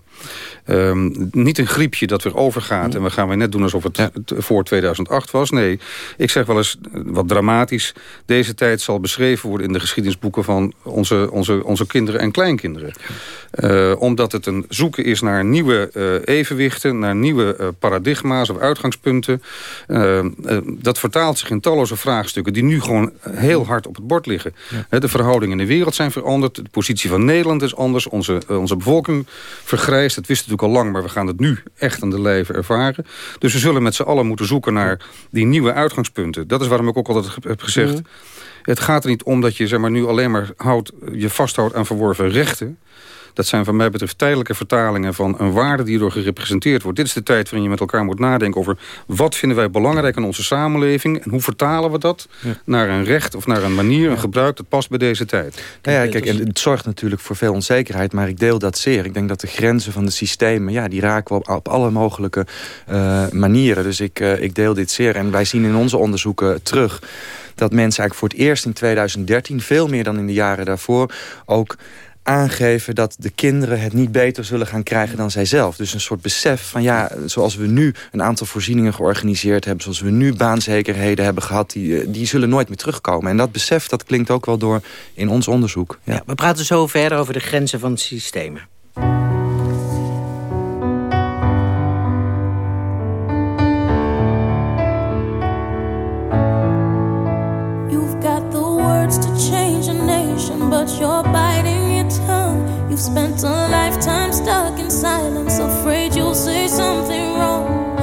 Um, niet een griepje dat weer overgaat... en we gaan weer net doen alsof het voor 2008 was. Nee, ik zeg wel eens wat dramatisch... deze tijd zal beschreven worden in de geschiedenisboeken... van onze, onze, onze kinderen en kleinkinderen. Uh, omdat het een zoeken is naar nieuwe uh, evenwichten... naar nieuwe uh, paradigma's of uitgangspunten. Ehm, dat vertaalt zich in talloze vraagstukken... die nu gewoon heel hard op het bord liggen. De verhoudingen in de wereld zijn veranderd. De positie van Nederland is anders. Onze, eh, onze bevolking vergrijst. Dat wisten natuurlijk al lang, maar we gaan het nu echt aan de lijve ervaren. Dus we zullen met z'n allen moeten zoeken naar die nieuwe uitgangspunten. Dat is waarom ik ook altijd heb gezegd... Mhm. Het gaat er niet om dat je zeg maar, nu alleen maar houdt, je vasthoudt aan verworven rechten. Dat zijn van mij betreft tijdelijke vertalingen van een waarde die erdoor gerepresenteerd wordt. Dit is de tijd waarin je met elkaar moet nadenken over wat vinden wij belangrijk in onze samenleving en hoe vertalen we dat naar een recht of naar een manier, een gebruik dat past bij deze tijd. Nou ja, kijk, en het zorgt natuurlijk voor veel onzekerheid, maar ik deel dat zeer. Ik denk dat de grenzen van de systemen, ja, die raken we op, op alle mogelijke uh, manieren. Dus ik, uh, ik deel dit zeer. En wij zien in onze onderzoeken terug dat mensen eigenlijk voor het eerst in 2013... veel meer dan in de jaren daarvoor ook aangeven dat de kinderen het niet beter zullen gaan krijgen dan zijzelf. Dus een soort besef van ja, zoals we nu een aantal voorzieningen georganiseerd hebben... zoals we nu baanzekerheden hebben gehad, die, eh, die zullen nooit meer terugkomen. En dat besef, dat klinkt ook wel door in ons onderzoek. Ja. we praten zo verder over de grenzen van systemen. You've got the words to change a nation, but you're biting You've spent a lifetime stuck in silence, afraid you'll say something wrong.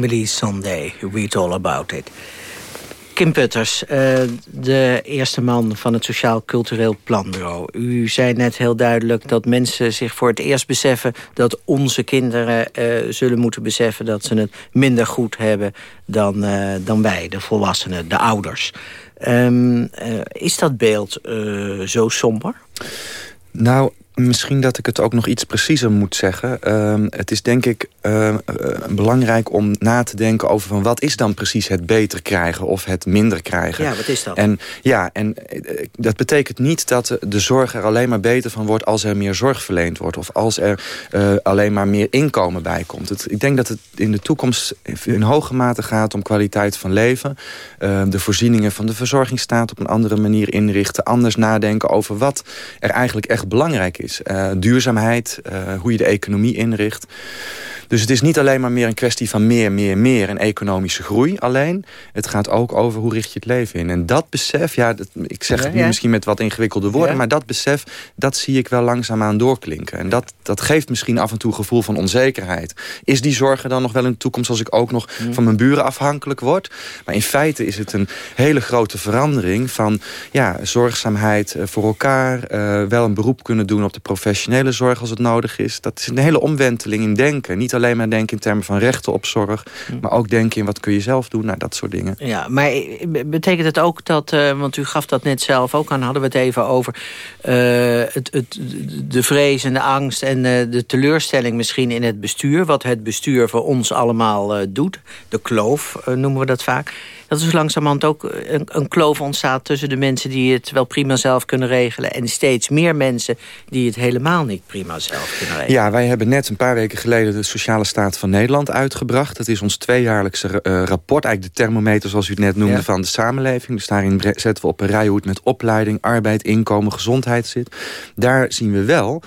Emily Sunday, Read All About It. Kim Putters, uh, de eerste man van het Sociaal Cultureel Planbureau. U zei net heel duidelijk dat mensen zich voor het eerst beseffen... dat onze kinderen uh, zullen moeten beseffen dat ze het minder goed hebben... dan, uh, dan wij, de volwassenen, de ouders. Um, is dat beeld zo somber? Nou, Misschien dat ik het ook nog iets preciezer moet zeggen. Uh, het is denk ik uh, belangrijk om na te denken over... van wat is dan precies het beter krijgen of het minder krijgen. Ja, wat is dat? En, ja, en uh, dat betekent niet dat de zorg er alleen maar beter van wordt... als er meer zorg verleend wordt of als er alleen maar meer inkomen bij komt. Het, ik denk dat het in de toekomst in hoge mate gaat om kwaliteit van leven. Ehm, de voorzieningen van de verzorgingsstaat op een andere manier inrichten. Anders nadenken over wat er eigenlijk echt belangrijk is is. Uh, duurzaamheid, uh, hoe je de economie inricht. Dus het is niet alleen maar meer een kwestie van meer, meer, meer... en economische groei alleen. Het gaat ook over hoe richt je het leven in. En dat besef, ja, dat, ik zeg het nu misschien met wat ingewikkelde woorden... maar dat besef, dat zie ik wel langzaamaan doorklinken. En dat, dat geeft misschien af en toe een gevoel van onzekerheid. Is die zorg er dan nog wel in de toekomst... als ik ook nog van mijn buren afhankelijk word? Maar in feite is het een hele grote verandering van ja, zorgzaamheid eh, voor elkaar... Uh, wel een beroep kunnen doen op de professionele zorg als het nodig is. Dat is een hele omwenteling in denken. Niet alleen maar denken in termen van rechten op zorg... Hm. maar ook denken in wat kun je zelf doen, nou, dat soort dingen. Ja, maar betekent het ook dat, uh, want u gaf dat net zelf ook aan... hadden we het even over uh, het, het, de vrees en de angst... en uh, de teleurstelling misschien in het bestuur... wat het bestuur voor ons allemaal doet. De kloof noemen we dat vaak dat is langzamerhand ook een, een kloof ontstaat... tussen de mensen die het wel prima zelf kunnen regelen... en steeds meer mensen die het helemaal niet prima zelf kunnen regelen. Ja, wij hebben net een paar weken geleden... de Sociale Staat van Nederland uitgebracht. Dat is ons tweejaarlijkse uh, rapport, eigenlijk de thermometer... zoals u het net noemde, van de samenleving. Dus daarin zetten we op een rij hoe het met opleiding, arbeid, inkomen, gezondheid zit. Daar zien we wel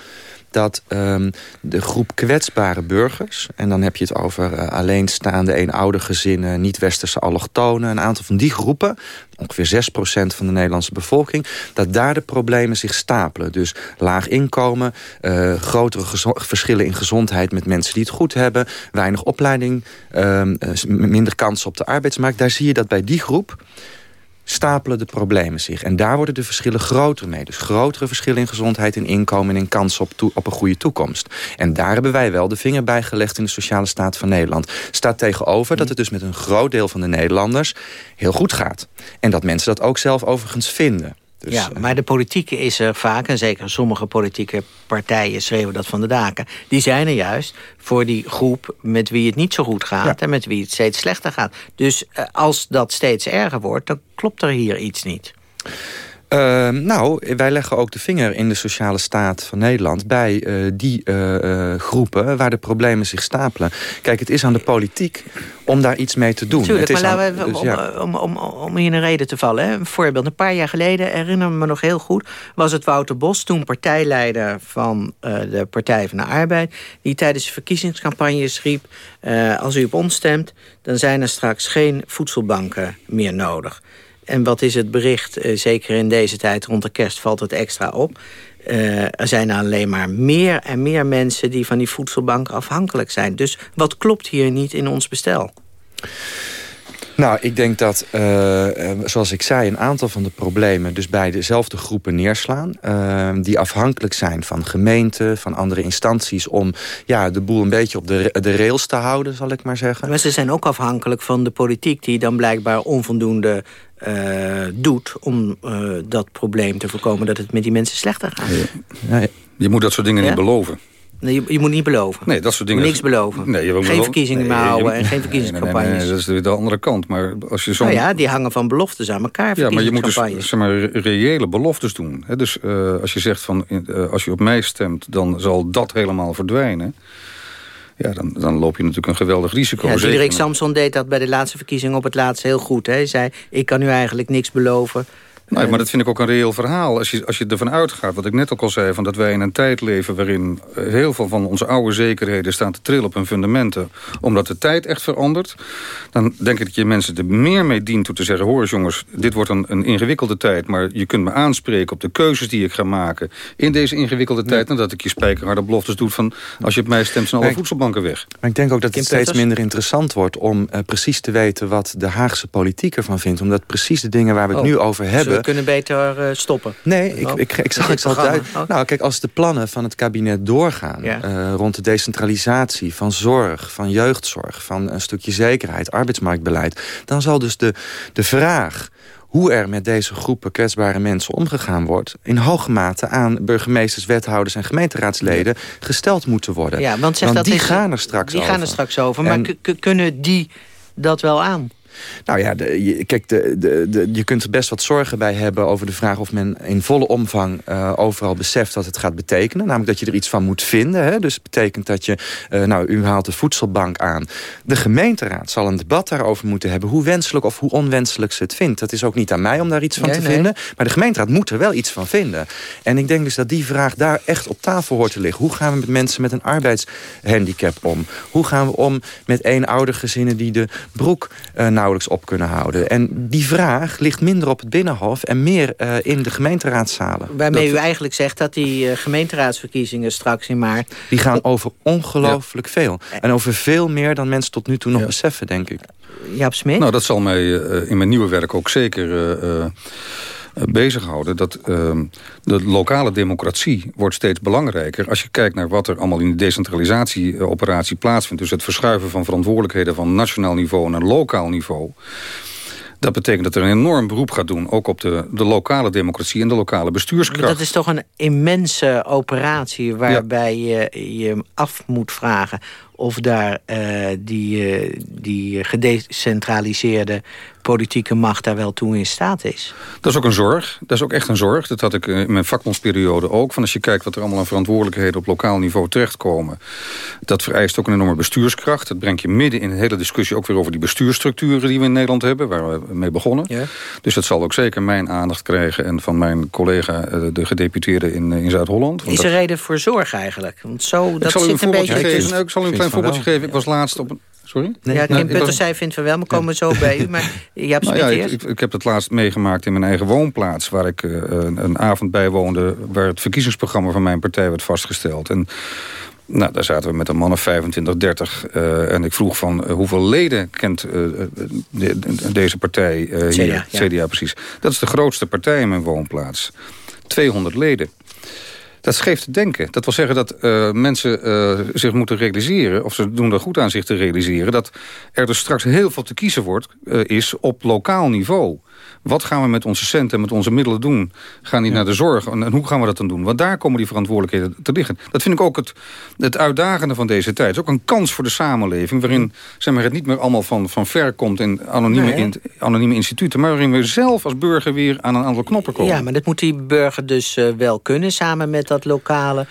dat um, de groep kwetsbare burgers... en dan heb je het over uh, alleenstaande eenoudergezinnen... niet-westerse allochtonen, een aantal van die groepen... ongeveer 6% van de Nederlandse bevolking... dat daar de problemen zich stapelen. Dus laag inkomen, uh, grotere verschillen in gezondheid... met mensen die het goed hebben, weinig opleiding... Um, minder kansen op de arbeidsmarkt. Daar zie je dat bij die groep stapelen de problemen zich. En daar worden de verschillen groter mee. Dus grotere verschillen in gezondheid en inkomen... en in kansen op, op een goede toekomst. En daar hebben wij wel de vinger bij gelegd... in de sociale staat van Nederland. Staat tegenover dat het dus met een groot deel van de Nederlanders... heel goed gaat. En dat mensen dat ook zelf overigens vinden. Dus, ja, eh, maar de politiek is er vaak, en zeker sommige politieke partijen schreeuwen dat van de daken. Die zijn er juist voor die groep met wie het niet zo goed gaat en met wie het steeds slechter gaat. Dus eh, als dat steeds erger wordt, dan klopt er hier iets niet. Uh, nou, wij leggen ook de vinger in de sociale staat van Nederland... bij uh, die uh, groepen waar de problemen zich stapelen. Kijk, het is aan de politiek om daar iets mee te doen. Het is maar aan, we, dus, ja. om, om, om, om hier een reden te vallen. Hè. Een voorbeeld, een paar jaar geleden, herinner me nog heel goed... was het Wouter Bos, toen partijleider van de Partij van de Arbeid... die tijdens de verkiezingscampagnes riep... als u op ons stemt, dan zijn er straks geen voedselbanken meer nodig. En wat is het bericht, eh, zeker in deze tijd rond de kerst valt het extra op... Uh, er zijn alleen maar meer en meer mensen die van die voedselbank afhankelijk zijn. Dus wat klopt hier niet in ons bestel? Nou, ik denk dat, uh, zoals ik zei, een aantal van de problemen... dus bij dezelfde groepen neerslaan. Uh, die afhankelijk zijn van gemeenten, van andere instanties... om ja, de boel een beetje op de, de rails te houden, zal ik maar zeggen. Maar ze zijn ook afhankelijk van de politiek... die dan blijkbaar onvoldoende uh, doet om uh, dat probleem te voorkomen... dat het met die mensen slechter gaat. Ja. Je moet dat soort dingen ja? niet beloven. Nee, je, je, moet niet beloven. Nee, dat soort dingen. Niks beloven. Nee, je geen verkiezingen meer houden en geen verkiezingscampagnes. Nee, nee, dat is de andere kant. Maar als je zo. Nou ja, die hangen van beloftes aan elkaar. Ja, maar je moet dus zeg maar, reële beloftes doen. dus uh, als je zegt van uh, als je op mij stemt, dan zal dat helemaal verdwijnen. Ja, dan, dan loop je natuurlijk een geweldig risico. Ja, Diederik Samson deed dat bij de laatste verkiezingen op het laatst heel goed. Hè. Hij zei, ik kan u eigenlijk niks beloven. Nee, maar dat vind ik ook een reëel verhaal. Als je, als je ervan uitgaat, wat ik net ook al zei... Van dat wij in een tijd leven waarin eh, heel veel van onze oude zekerheden... staan te trillen op hun fundamenten, omdat de tijd echt verandert... dan denk ik dat je mensen er meer mee dient toe te zeggen... hoor eens jongens, dit wordt een, een ingewikkelde tijd... maar je kunt me aanspreken op de keuzes die ik ga maken... in deze ingewikkelde tijd... en dat ik je spijkerharde beloftes doe van... als je op mij stemt, zijn alle voedselbanken weg. Maar ik denk ook dat het steeds minder interessant wordt... om uh, precies te weten wat de Haagse politiek ervan vindt. Omdat precies de dingen waar we het oh, nu over hebben... we kunnen beter uh, stoppen. Nee, ik, ik, ik, zag het zal uit. Nou, kijk, als de plannen van het kabinet doorgaan... Ja. Uh, rond de decentralisatie van zorg, van jeugdzorg... van een stukje zekerheid, arbeidsmarktbeleid... dan zal dus de, de vraag hoe er met deze groepen kwetsbare mensen omgegaan wordt... in hoge mate aan burgemeesters, wethouders en gemeenteraadsleden gesteld moeten worden. Ja, want, zeg want dat die gaan er straks die over. gaan er straks over. Maar kunnen die dat wel aan? Nou ja, de, je, kijk, de, de, de, je kunt er best wat zorgen bij hebben over de vraag of men in volle omvang uh, overal beseft wat het gaat betekenen. Namelijk dat je er iets van moet vinden. Hè? Dus het betekent dat je, uh, nou u haalt de voedselbank aan. De gemeenteraad zal een debat daarover moeten hebben hoe wenselijk of hoe onwenselijk ze het vindt. Dat is ook niet aan mij om daar iets van nee, te nee. vinden. Maar de gemeenteraad moet er wel iets van vinden. En ik denk dus dat die vraag daar echt op tafel hoort te liggen. Hoe gaan we met mensen met een arbeidshandicap om? Hoe gaan we om met eenoudergezinnen die de broek uh, nauwelijks op kunnen houden. En die vraag ligt minder op het Binnenhof en meer uh, in de gemeenteraadszalen. Waarmee dat... u eigenlijk zegt dat die uh, gemeenteraadsverkiezingen straks in maart... Die gaan over ongelooflijk ja. veel. En over veel meer dan mensen tot nu toe nog ja. beseffen, denk ik. Jaap Smit? Nou, dat zal mij uh, in mijn nieuwe werk ook zeker bezighouden. Dat uh, de lokale democratie wordt steeds belangrijker. Als je kijkt naar wat er allemaal in de decentralisatieoperatie plaatsvindt... dus het verschuiven van verantwoordelijkheden van nationaal niveau naar lokaal niveau... Dat betekent dat er een enorm beroep gaat doen... ook op de, de lokale democratie en de lokale bestuurskracht. Dat is toch een immense operatie... waarbij ja. je je af moet vragen of daar uh, die, uh, die gedecentraliseerde politieke macht daar wel toe in staat is. Dat is ook een zorg. Dat is ook echt een zorg. Dat had ik in mijn vakbondsperiode ook. Van als je kijkt wat er allemaal aan verantwoordelijkheden op lokaal niveau terechtkomen. Dat vereist ook een enorme bestuurskracht. Dat brengt je midden in een hele discussie ook weer over die bestuurstructuren die we in Nederland hebben. Waar we mee begonnen. Ja. Dus dat zal ook zeker mijn aandacht krijgen. En van mijn collega de gedeputeerde in, in Zuid-Holland. Is er dat... reden voor zorg eigenlijk? Want zo, dat zit een beetje... Geven. Ik zal u een klein voorbeeldje geven. Ik was laatst op een... Sorry? Nee, ja, Kim nee, zei, vindt we wel, maar komen zo bij u. Maar je hebt nou ja, ik, ik, ik, heb het laatst meegemaakt in mijn eigen woonplaats... waar ik uh, een, een, avond bijwoonde... waar het verkiezingsprogramma van mijn partij werd vastgesteld. En nou, daar zaten we met een man of 25, 30. Uh, en ik vroeg van uh, hoeveel leden kent uh, de, de, deze partij hier? CDA, ja. CDA, precies. Dat is de grootste partij in mijn woonplaats. 200 leden. Dat geeft te denken. Dat wil zeggen dat uh, mensen uh, zich moeten realiseren... of ze doen er goed aan zich te realiseren... dat er dus straks heel veel te kiezen wordt, uh, is op lokaal niveau. Wat gaan we met onze centen en met onze middelen doen? Gaan die ja. naar de zorg? En, en, hoe gaan we dat dan doen? Want daar komen die verantwoordelijkheden te liggen. Dat vind ik ook het, het uitdagende van deze tijd. Het is ook een kans voor de samenleving... waarin zeg maar, het niet meer allemaal van, van ver komt... in anonieme, nee, in, anonieme instituten... maar waarin we zelf als burger weer aan een aantal knoppen komen. Ja, maar dat moet die burger dus uh, wel kunnen... samen met dat lokale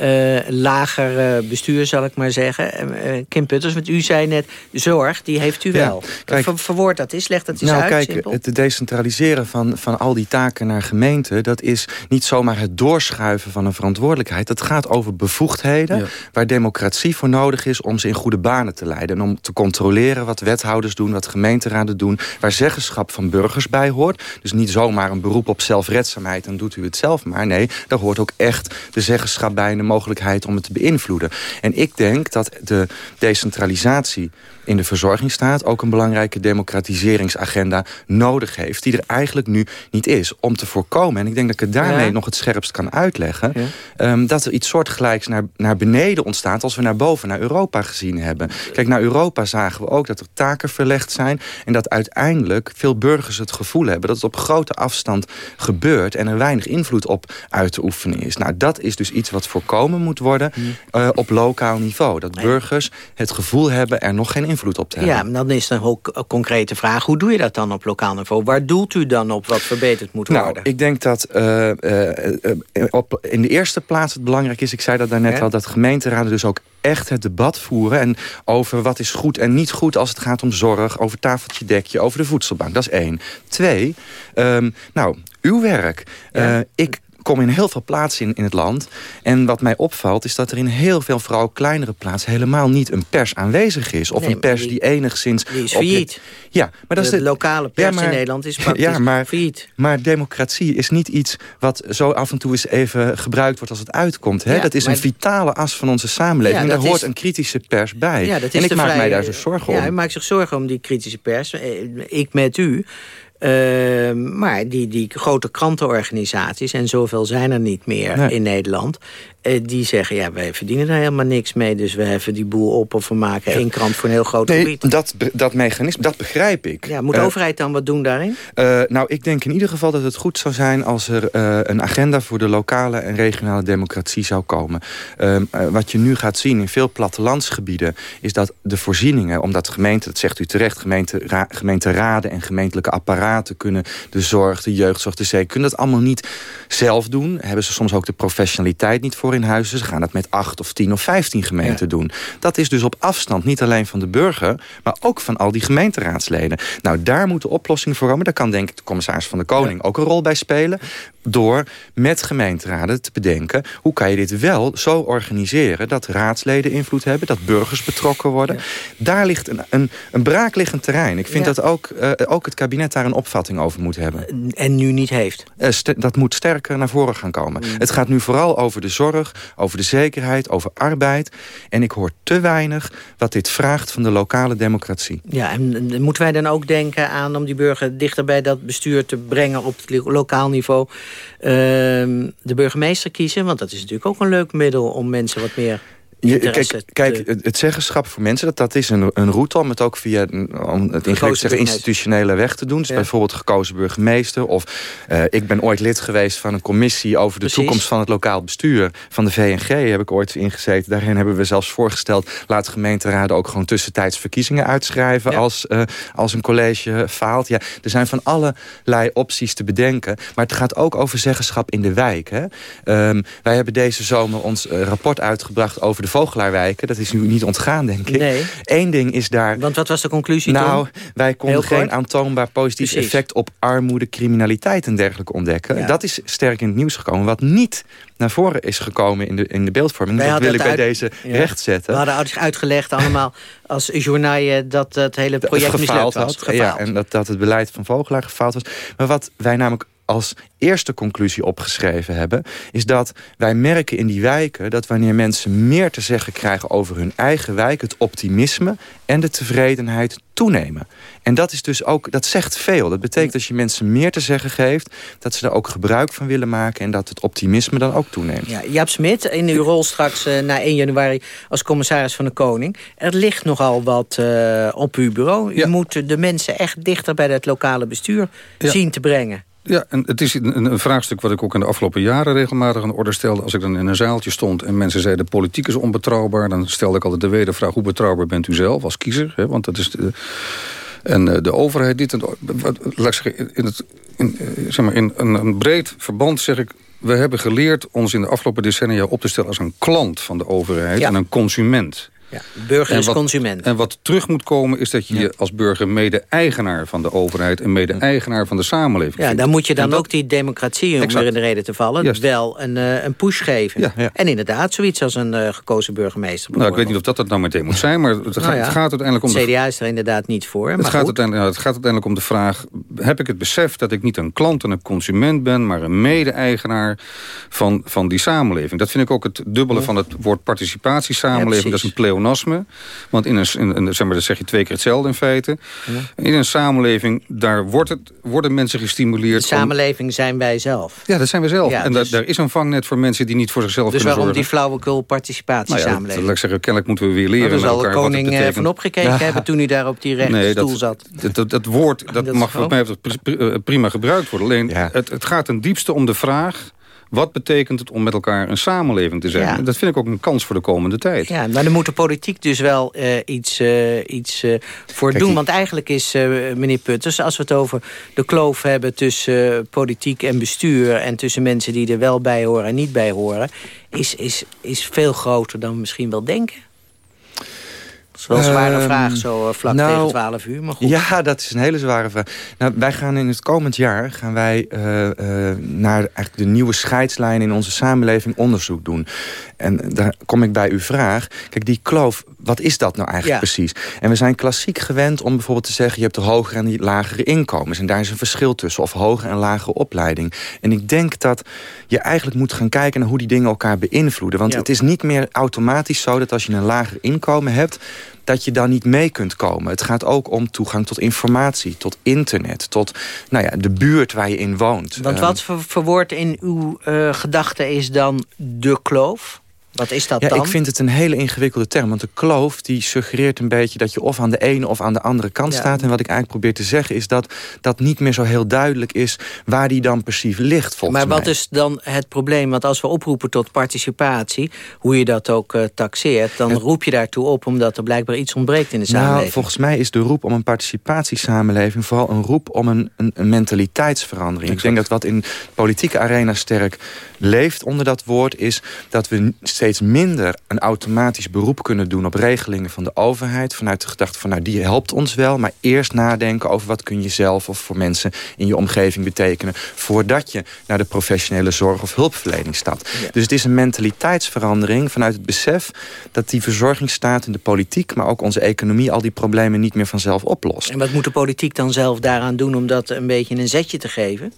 uh, lager uh, bestuur, zal ik maar zeggen. Uh, Kim Putters, want u zei net, zorg, die heeft u wel. Ja, kijk, Ver, verwoord dat is, leg dat eens nou, uit, kijk, simpel. het decentraliseren van, van al die taken naar gemeenten... dat is niet zomaar het doorschuiven van een verantwoordelijkheid. Dat gaat over bevoegdheden... Ja. waar democratie voor nodig is om ze in goede banen te leiden. En om te controleren wat wethouders doen, wat gemeenteraden doen... waar zeggenschap van burgers bij hoort. Dus niet zomaar een beroep op zelfredzaamheid... dan doet u het zelf maar. Nee, daar hoort ook echt de zeggenschap bij... en de mogelijkheid om het te beïnvloeden. En ik denk dat de decentralisatie in de verzorgingsstaat ook een belangrijke democratiseringsagenda nodig heeft... die er eigenlijk nu niet is. Om te voorkomen, en ik denk dat ik het daarmee ja. nog het scherpst kan uitleggen... Ja. Um, dat er iets soortgelijks naar, naar beneden ontstaat... als we naar boven, naar Europa gezien hebben. Kijk, naar Europa zagen we ook dat er taken verlegd zijn... en dat uiteindelijk veel burgers het gevoel hebben... dat het op grote afstand gebeurt... en er weinig invloed op uit te oefenen is. Nou, dat is dus iets wat voorkomen moet worden uh, op lokaal niveau. Dat burgers het gevoel hebben er nog geen invloed invloed op te hebben. Ja, maar dan is een concrete vraag. Hoe doe je dat dan op lokaal niveau? Waar doelt u dan op wat verbeterd moet nou, worden? Ik denk dat uh, op, in de eerste plaats het belangrijk is... ik zei dat daarnet al, dat gemeenteraden dus ook echt het debat voeren... en over wat is goed en niet goed als het gaat om zorg... over tafeltje dekje, over de voedselbank. Dat is één. Twee, um, nou, uw werk. Ja. Uh, ik kom in heel veel plaatsen in, in het land. En wat mij opvalt is dat er in heel veel, vooral kleinere plaatsen... helemaal niet een pers aanwezig is. Of een pers die, enigszins... Die is failliet. Ja, maar dat de, is de lokale pers in Nederland is praktisch ja, maar, failliet. Maar democratie is niet iets wat zo af en toe eens even gebruikt wordt als het uitkomt. Hè? Ja, dat is een vitale as van onze samenleving. en daar hoort een kritische pers bij. en ik maak vrij, mij daar zo zorgen om. Ja, u maakt zich zorgen om die kritische pers. Eh, ik met u. Uh, maar die, die grote krantenorganisaties, en zoveel zijn er niet meer nee. in Nederland... Uh, die zeggen, ja, wij verdienen daar helemaal niks mee... dus we heffen die boel op of we maken één krant voor een heel groot nee, gebied. Dat, dat mechanisme, dat begrijp ik. Ja, moet de uh, overheid dan wat doen daarin? nou, ik denk in ieder geval dat het goed zou zijn... als er een agenda voor de lokale en regionale democratie zou komen. Ehm, wat je nu gaat zien in veel plattelandsgebieden... is dat de voorzieningen, omdat gemeenten, dat zegt u terecht... gemeente, ra, gemeenteraden en gemeentelijke apparaten kunnen de zorg, de jeugdzorg, de zee... kunnen dat allemaal niet zelf doen. Hebben ze soms ook de professionaliteit niet voor in. Dus ze gaan dat met acht of tien of vijftien gemeenten ja. doen. Dat is dus op afstand niet alleen van de burger... maar ook van al die gemeenteraadsleden. Nou, daar moet de oplossing voor komen. Daar kan denk ik de commissaris van de Koning ja. ook een rol bij spelen. Door met gemeenteraden te bedenken... hoe kan je dit wel zo organiseren... dat raadsleden invloed hebben, dat burgers betrokken worden. Ja. Daar ligt een, een, een braakliggend terrein. Ik vind dat ook, uh, ook het kabinet daar een opvatting over moet hebben. En nu niet heeft? Uh, dat moet sterker naar voren gaan komen. Mm. Het gaat nu vooral over de zorg, over de zekerheid, over arbeid. En ik hoor te weinig wat dit vraagt van de lokale democratie. Ja, en moeten wij dan ook denken aan om die burger dichter bij dat bestuur te brengen op het lokaal niveau... Uh, de burgemeester kiezen? Want dat is natuurlijk ook een leuk middel om mensen wat meer... Je, kijk, kijk, het zeggenschap voor mensen, dat, dat is een, een route om het ook via om het ingewikkeld zeggen, institutionele weg te doen. Dus ja. bijvoorbeeld gekozen burgemeester. Of uh, ik ben ooit lid geweest van een commissie over de Precies. toekomst van het lokaal bestuur. Van de VNG heb ik ooit ingezeten. Daarin hebben we zelfs voorgesteld, laat gemeenteraden ook gewoon tussentijds verkiezingen uitschrijven ja. als, uh, als een college faalt. Ja, er zijn van allerlei opties te bedenken. Maar het gaat ook over zeggenschap in de wijk. Hè. Um, wij hebben deze zomer ons uh, rapport uitgebracht over de Vogelaarwijken. Dat is nu niet ontgaan, denk ik. Nee. Eén ding is daar... Want wat was de conclusie Nou, toen? wij konden geen aantoonbaar positief Precies. effect... op armoede, criminaliteit en dergelijke ontdekken. Ja. Dat is sterk in het nieuws gekomen. Wat niet naar voren is gekomen in de, in de beeldvorming. Wij dat wil ik bij uit, deze ja. recht zetten. We hadden uitgelegd allemaal als journaal dat het hele project gefaald was. Had. Gefaald. Ja, en dat, dat het beleid van Vogelaar gefaald was. Maar wat wij namelijk als eerste conclusie opgeschreven hebben... is dat wij merken in die wijken dat wanneer mensen meer te zeggen krijgen over hun eigen wijk... het optimisme en de tevredenheid toenemen. En dat is dus ook, dat zegt veel. Dat betekent dat je mensen meer te zeggen geeft... dat ze er ook gebruik van willen maken... en dat het optimisme dan ook toeneemt. Ja, Jaap Smit, in uw rol straks uh, na 1 januari als commissaris van de Koning... er ligt nogal wat uh, op uw bureau. U ja. moet de mensen echt dichter bij het lokale bestuur ja. zien te brengen. Ja, en het is een, een, vraagstuk wat ik ook in de afgelopen jaren regelmatig aan de orde stelde. Als ik dan in een zaaltje stond en mensen zeiden de politiek is onbetrouwbaar... dan stelde ik altijd de wedervraag hoe betrouwbaar bent u zelf als kiezer? Hè? Want dat is... De, en de overheid dit en laat ik zeggen, in, het, in, zeg maar, in een, een breed verband zeg ik... we hebben geleerd ons in de afgelopen decennia op te stellen... als een klant van de overheid ja. en een consument. Ja, burger is consument. En wat terug moet komen is dat je ja. als burger mede-eigenaar van de overheid... en mede-eigenaar van de samenleving Ja, dan moet je dan dat... ook die democratie, om exact. weer in de reden te vallen... Just. wel een, uh, een push geven. Ja, ja. En inderdaad, zoiets als een uh, gekozen burgemeester. Nou, ik weet niet of dat het nou meteen moet zijn, maar het, nou gaat, het gaat uiteindelijk om... Het CDA is er inderdaad niet voor, het gaat, uiteindelijk, nou, het gaat uiteindelijk om de vraag... heb ik het besef dat ik niet een klant en een consument ben... maar een mede-eigenaar van, van die samenleving. Dat vind ik ook het dubbele van het woord participatiesamenleving. dat is een pleonasme. Want in een, in, in, zeg maar, dat zeg je twee keer hetzelfde in feite. Ja. In een samenleving, daar wordt het, worden mensen gestimuleerd. De samenleving om... zijn wij zelf. Ja, dat zijn wij zelf. Ja, en dus... daar is een vangnet voor mensen die niet voor zichzelf dus kunnen zorgen. Dus waarom die flauwekul participatiesamenleving? Nou ja, laat ik zeggen, kennelijk moeten we weer leren nou, met elkaar zal de koning van opgekeken hebben toen hij daar op die rechterstoel nee, zat. Dat, dat, dat woord, dat, dat mag volgens mij prima gebruikt worden. Alleen, het, het gaat ten diepste om de vraag Wat betekent het om met elkaar een samenleving te zijn? Dat vind ik ook een kans voor de komende tijd. Ja, maar dan moet de politiek dus wel uh, iets, uh, iets uh, voor doen. Want eigenlijk is, meneer Putters, als we het over de kloof hebben... tussen politiek en bestuur... en tussen mensen die er wel bij horen en niet bij horen... is, is, is veel groter dan we misschien wel denken. Dat is wel een zware Ehm, vraag, zo eh, vlak nou, tegen 12 uur. Maar goed. Ja, dat is een hele zware vraag. Nou, wij gaan in het komend jaar gaan wij, eh, eh, naar eigenlijk de nieuwe scheidslijn in onze samenleving onderzoek doen. En daar kom ik bij uw vraag. Kijk, die kloof, wat is dat nou eigenlijk Ja. precies? En we zijn klassiek gewend om bijvoorbeeld te zeggen... je hebt de hogere en die lagere inkomens. En daar is een verschil tussen. Of hogere en lagere opleiding. En ik denk dat je eigenlijk moet gaan kijken... naar hoe die dingen elkaar beïnvloeden. Want Ja. het is niet meer automatisch zo dat als je een lager inkomen hebt dat je dan niet mee kunt komen. Het gaat ook om toegang tot informatie, tot internet... tot nou ja, de buurt waar je in woont. Want Ehm, wat ver, verwoord in uw eh gedachte is dan de kloof? Wat is dat Ja, dan? ik vind het een hele ingewikkelde term. Want de kloof die suggereert een beetje dat je of aan de ene of aan de andere kant Ja. staat. En wat ik eigenlijk probeer te zeggen is dat dat niet meer zo heel duidelijk is waar die dan precies ligt volgens maar wat mij. is dan het probleem? Want als we oproepen tot participatie, hoe je dat ook eh, taxeert... dan roep je daartoe op omdat er blijkbaar iets ontbreekt in de samenleving. Nou, volgens mij is de roep om een participatiesamenleving... vooral een roep om een, een, een mentaliteitsverandering. Ik denk dat wat in de politieke arena sterk leeft onder dat woord... is dat we steeds minder een automatisch beroep kunnen doen... op regelingen van de overheid. Vanuit de gedachte van, nou, die helpt ons wel... maar eerst nadenken over wat kun je zelf of voor mensen in je omgeving betekenen... voordat je naar de professionele zorg of hulpverlening stapt. Dus het is een mentaliteitsverandering vanuit het besef... dat die verzorgingsstaat in de politiek... maar ook onze economie al die problemen niet meer vanzelf oplost. En wat moet de politiek dan zelf daaraan doen om dat een beetje een zetje te geven?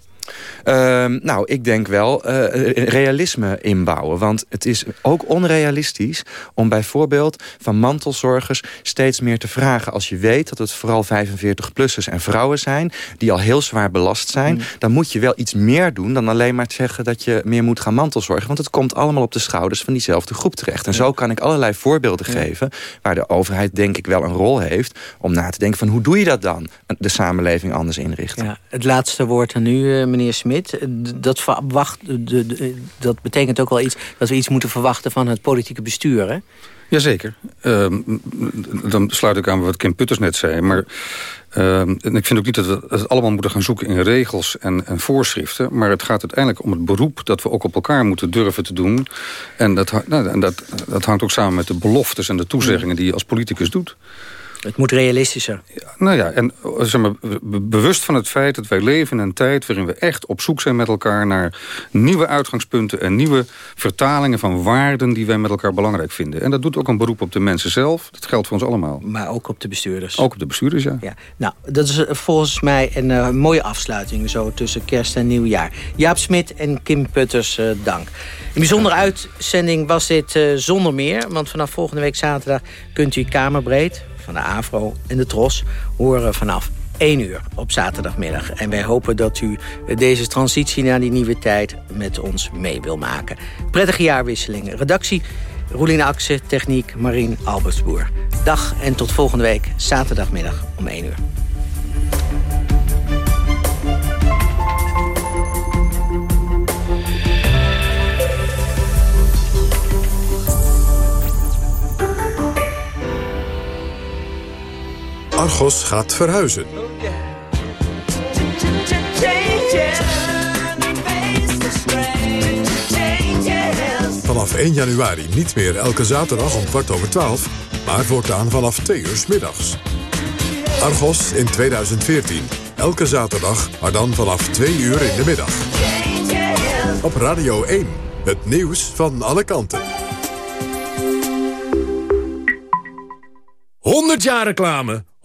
Ehm, nou, ik denk wel eh, realisme inbouwen. Want het is ook onrealistisch om bijvoorbeeld van mantelzorgers steeds meer te vragen. Als je weet dat het vooral 45-plussers en vrouwen zijn die al heel zwaar belast zijn, Mm. dan moet je wel iets meer doen dan alleen maar zeggen dat je meer moet gaan mantelzorgen. Want het komt allemaal op de schouders van diezelfde groep terecht. En zo kan ik allerlei voorbeelden geven waar de overheid denk ik wel een rol heeft om na te denken van hoe doe je dat dan? De samenleving anders inrichten. Ja, het laatste woord aan u, eh, meneer Smit. Dat, verwacht, de- de- dat betekent ook wel iets dat we iets moeten verwachten van het politieke bestuur. Hè? Jazeker. Ehm, dan sluit ik aan wat Kim Putters net zei. Maar ehm, ik vind ook niet dat we het allemaal moeten gaan zoeken in regels en, en voorschriften. Maar het gaat uiteindelijk om het beroep dat we ook op elkaar moeten durven te doen. En dat, nou, en dat, dat hangt ook samen met de beloftes en de toezeggingen die je als politicus doet. Het moet realistischer. Nou ja, en eh, zeg maar, be- bewust van het feit dat wij leven in een tijd... waarin we echt op zoek zijn met elkaar naar nieuwe uitgangspunten... en nieuwe vertalingen van waarden die wij met elkaar belangrijk vinden. En dat doet ook een beroep op de mensen zelf. Dat geldt voor ons allemaal. Maar ook op de bestuurders. Ook op de bestuurders, ja. Ja, nou, dat is eh, volgens mij een eh, mooie afsluiting zo tussen kerst en nieuwjaar. Jaap Smit en Kim Putters, dank. Een bijzondere uitzending was dit zonder meer. Want vanaf volgende week zaterdag kunt u Kamerbreed van de AVRO en de TROS horen vanaf 1 uur op zaterdagmiddag. En wij hopen dat u deze transitie naar die nieuwe tijd met ons mee wil maken. Prettige jaarwisseling. Redactie Roelien Akse, techniek Marien Albertsboer. Dag en tot volgende week, zaterdagmiddag om 1 uur. Argos gaat verhuizen. Vanaf 1 januari niet meer elke zaterdag om kwart over 12, maar voortaan vanaf 2 uur middags. Argos in 2014. Elke zaterdag, maar dan vanaf 2 uur in de middag. Op Radio 1. Het nieuws van alle kanten. 100 jaar reclame,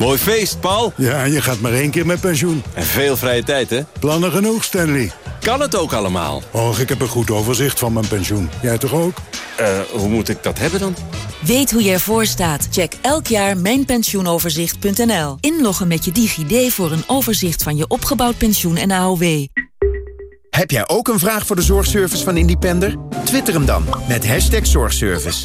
Mooi feest, Paul. Ja, je gaat maar één keer met pensioen. En veel vrije tijd, hè? Plannen genoeg, Stanley. kan het ook allemaal? Och, ik heb een goed overzicht van mijn pensioen. Jij toch ook? Eh, hoe moet ik dat hebben dan? Weet hoe je ervoor staat? Check elk jaar mijnpensioenoverzicht.nl. Inloggen met je DigiD voor een overzicht van je opgebouwd pensioen en AOW. Heb jij ook een vraag voor de zorgservice van Independer? Twitter hem dan met hashtag zorgservice.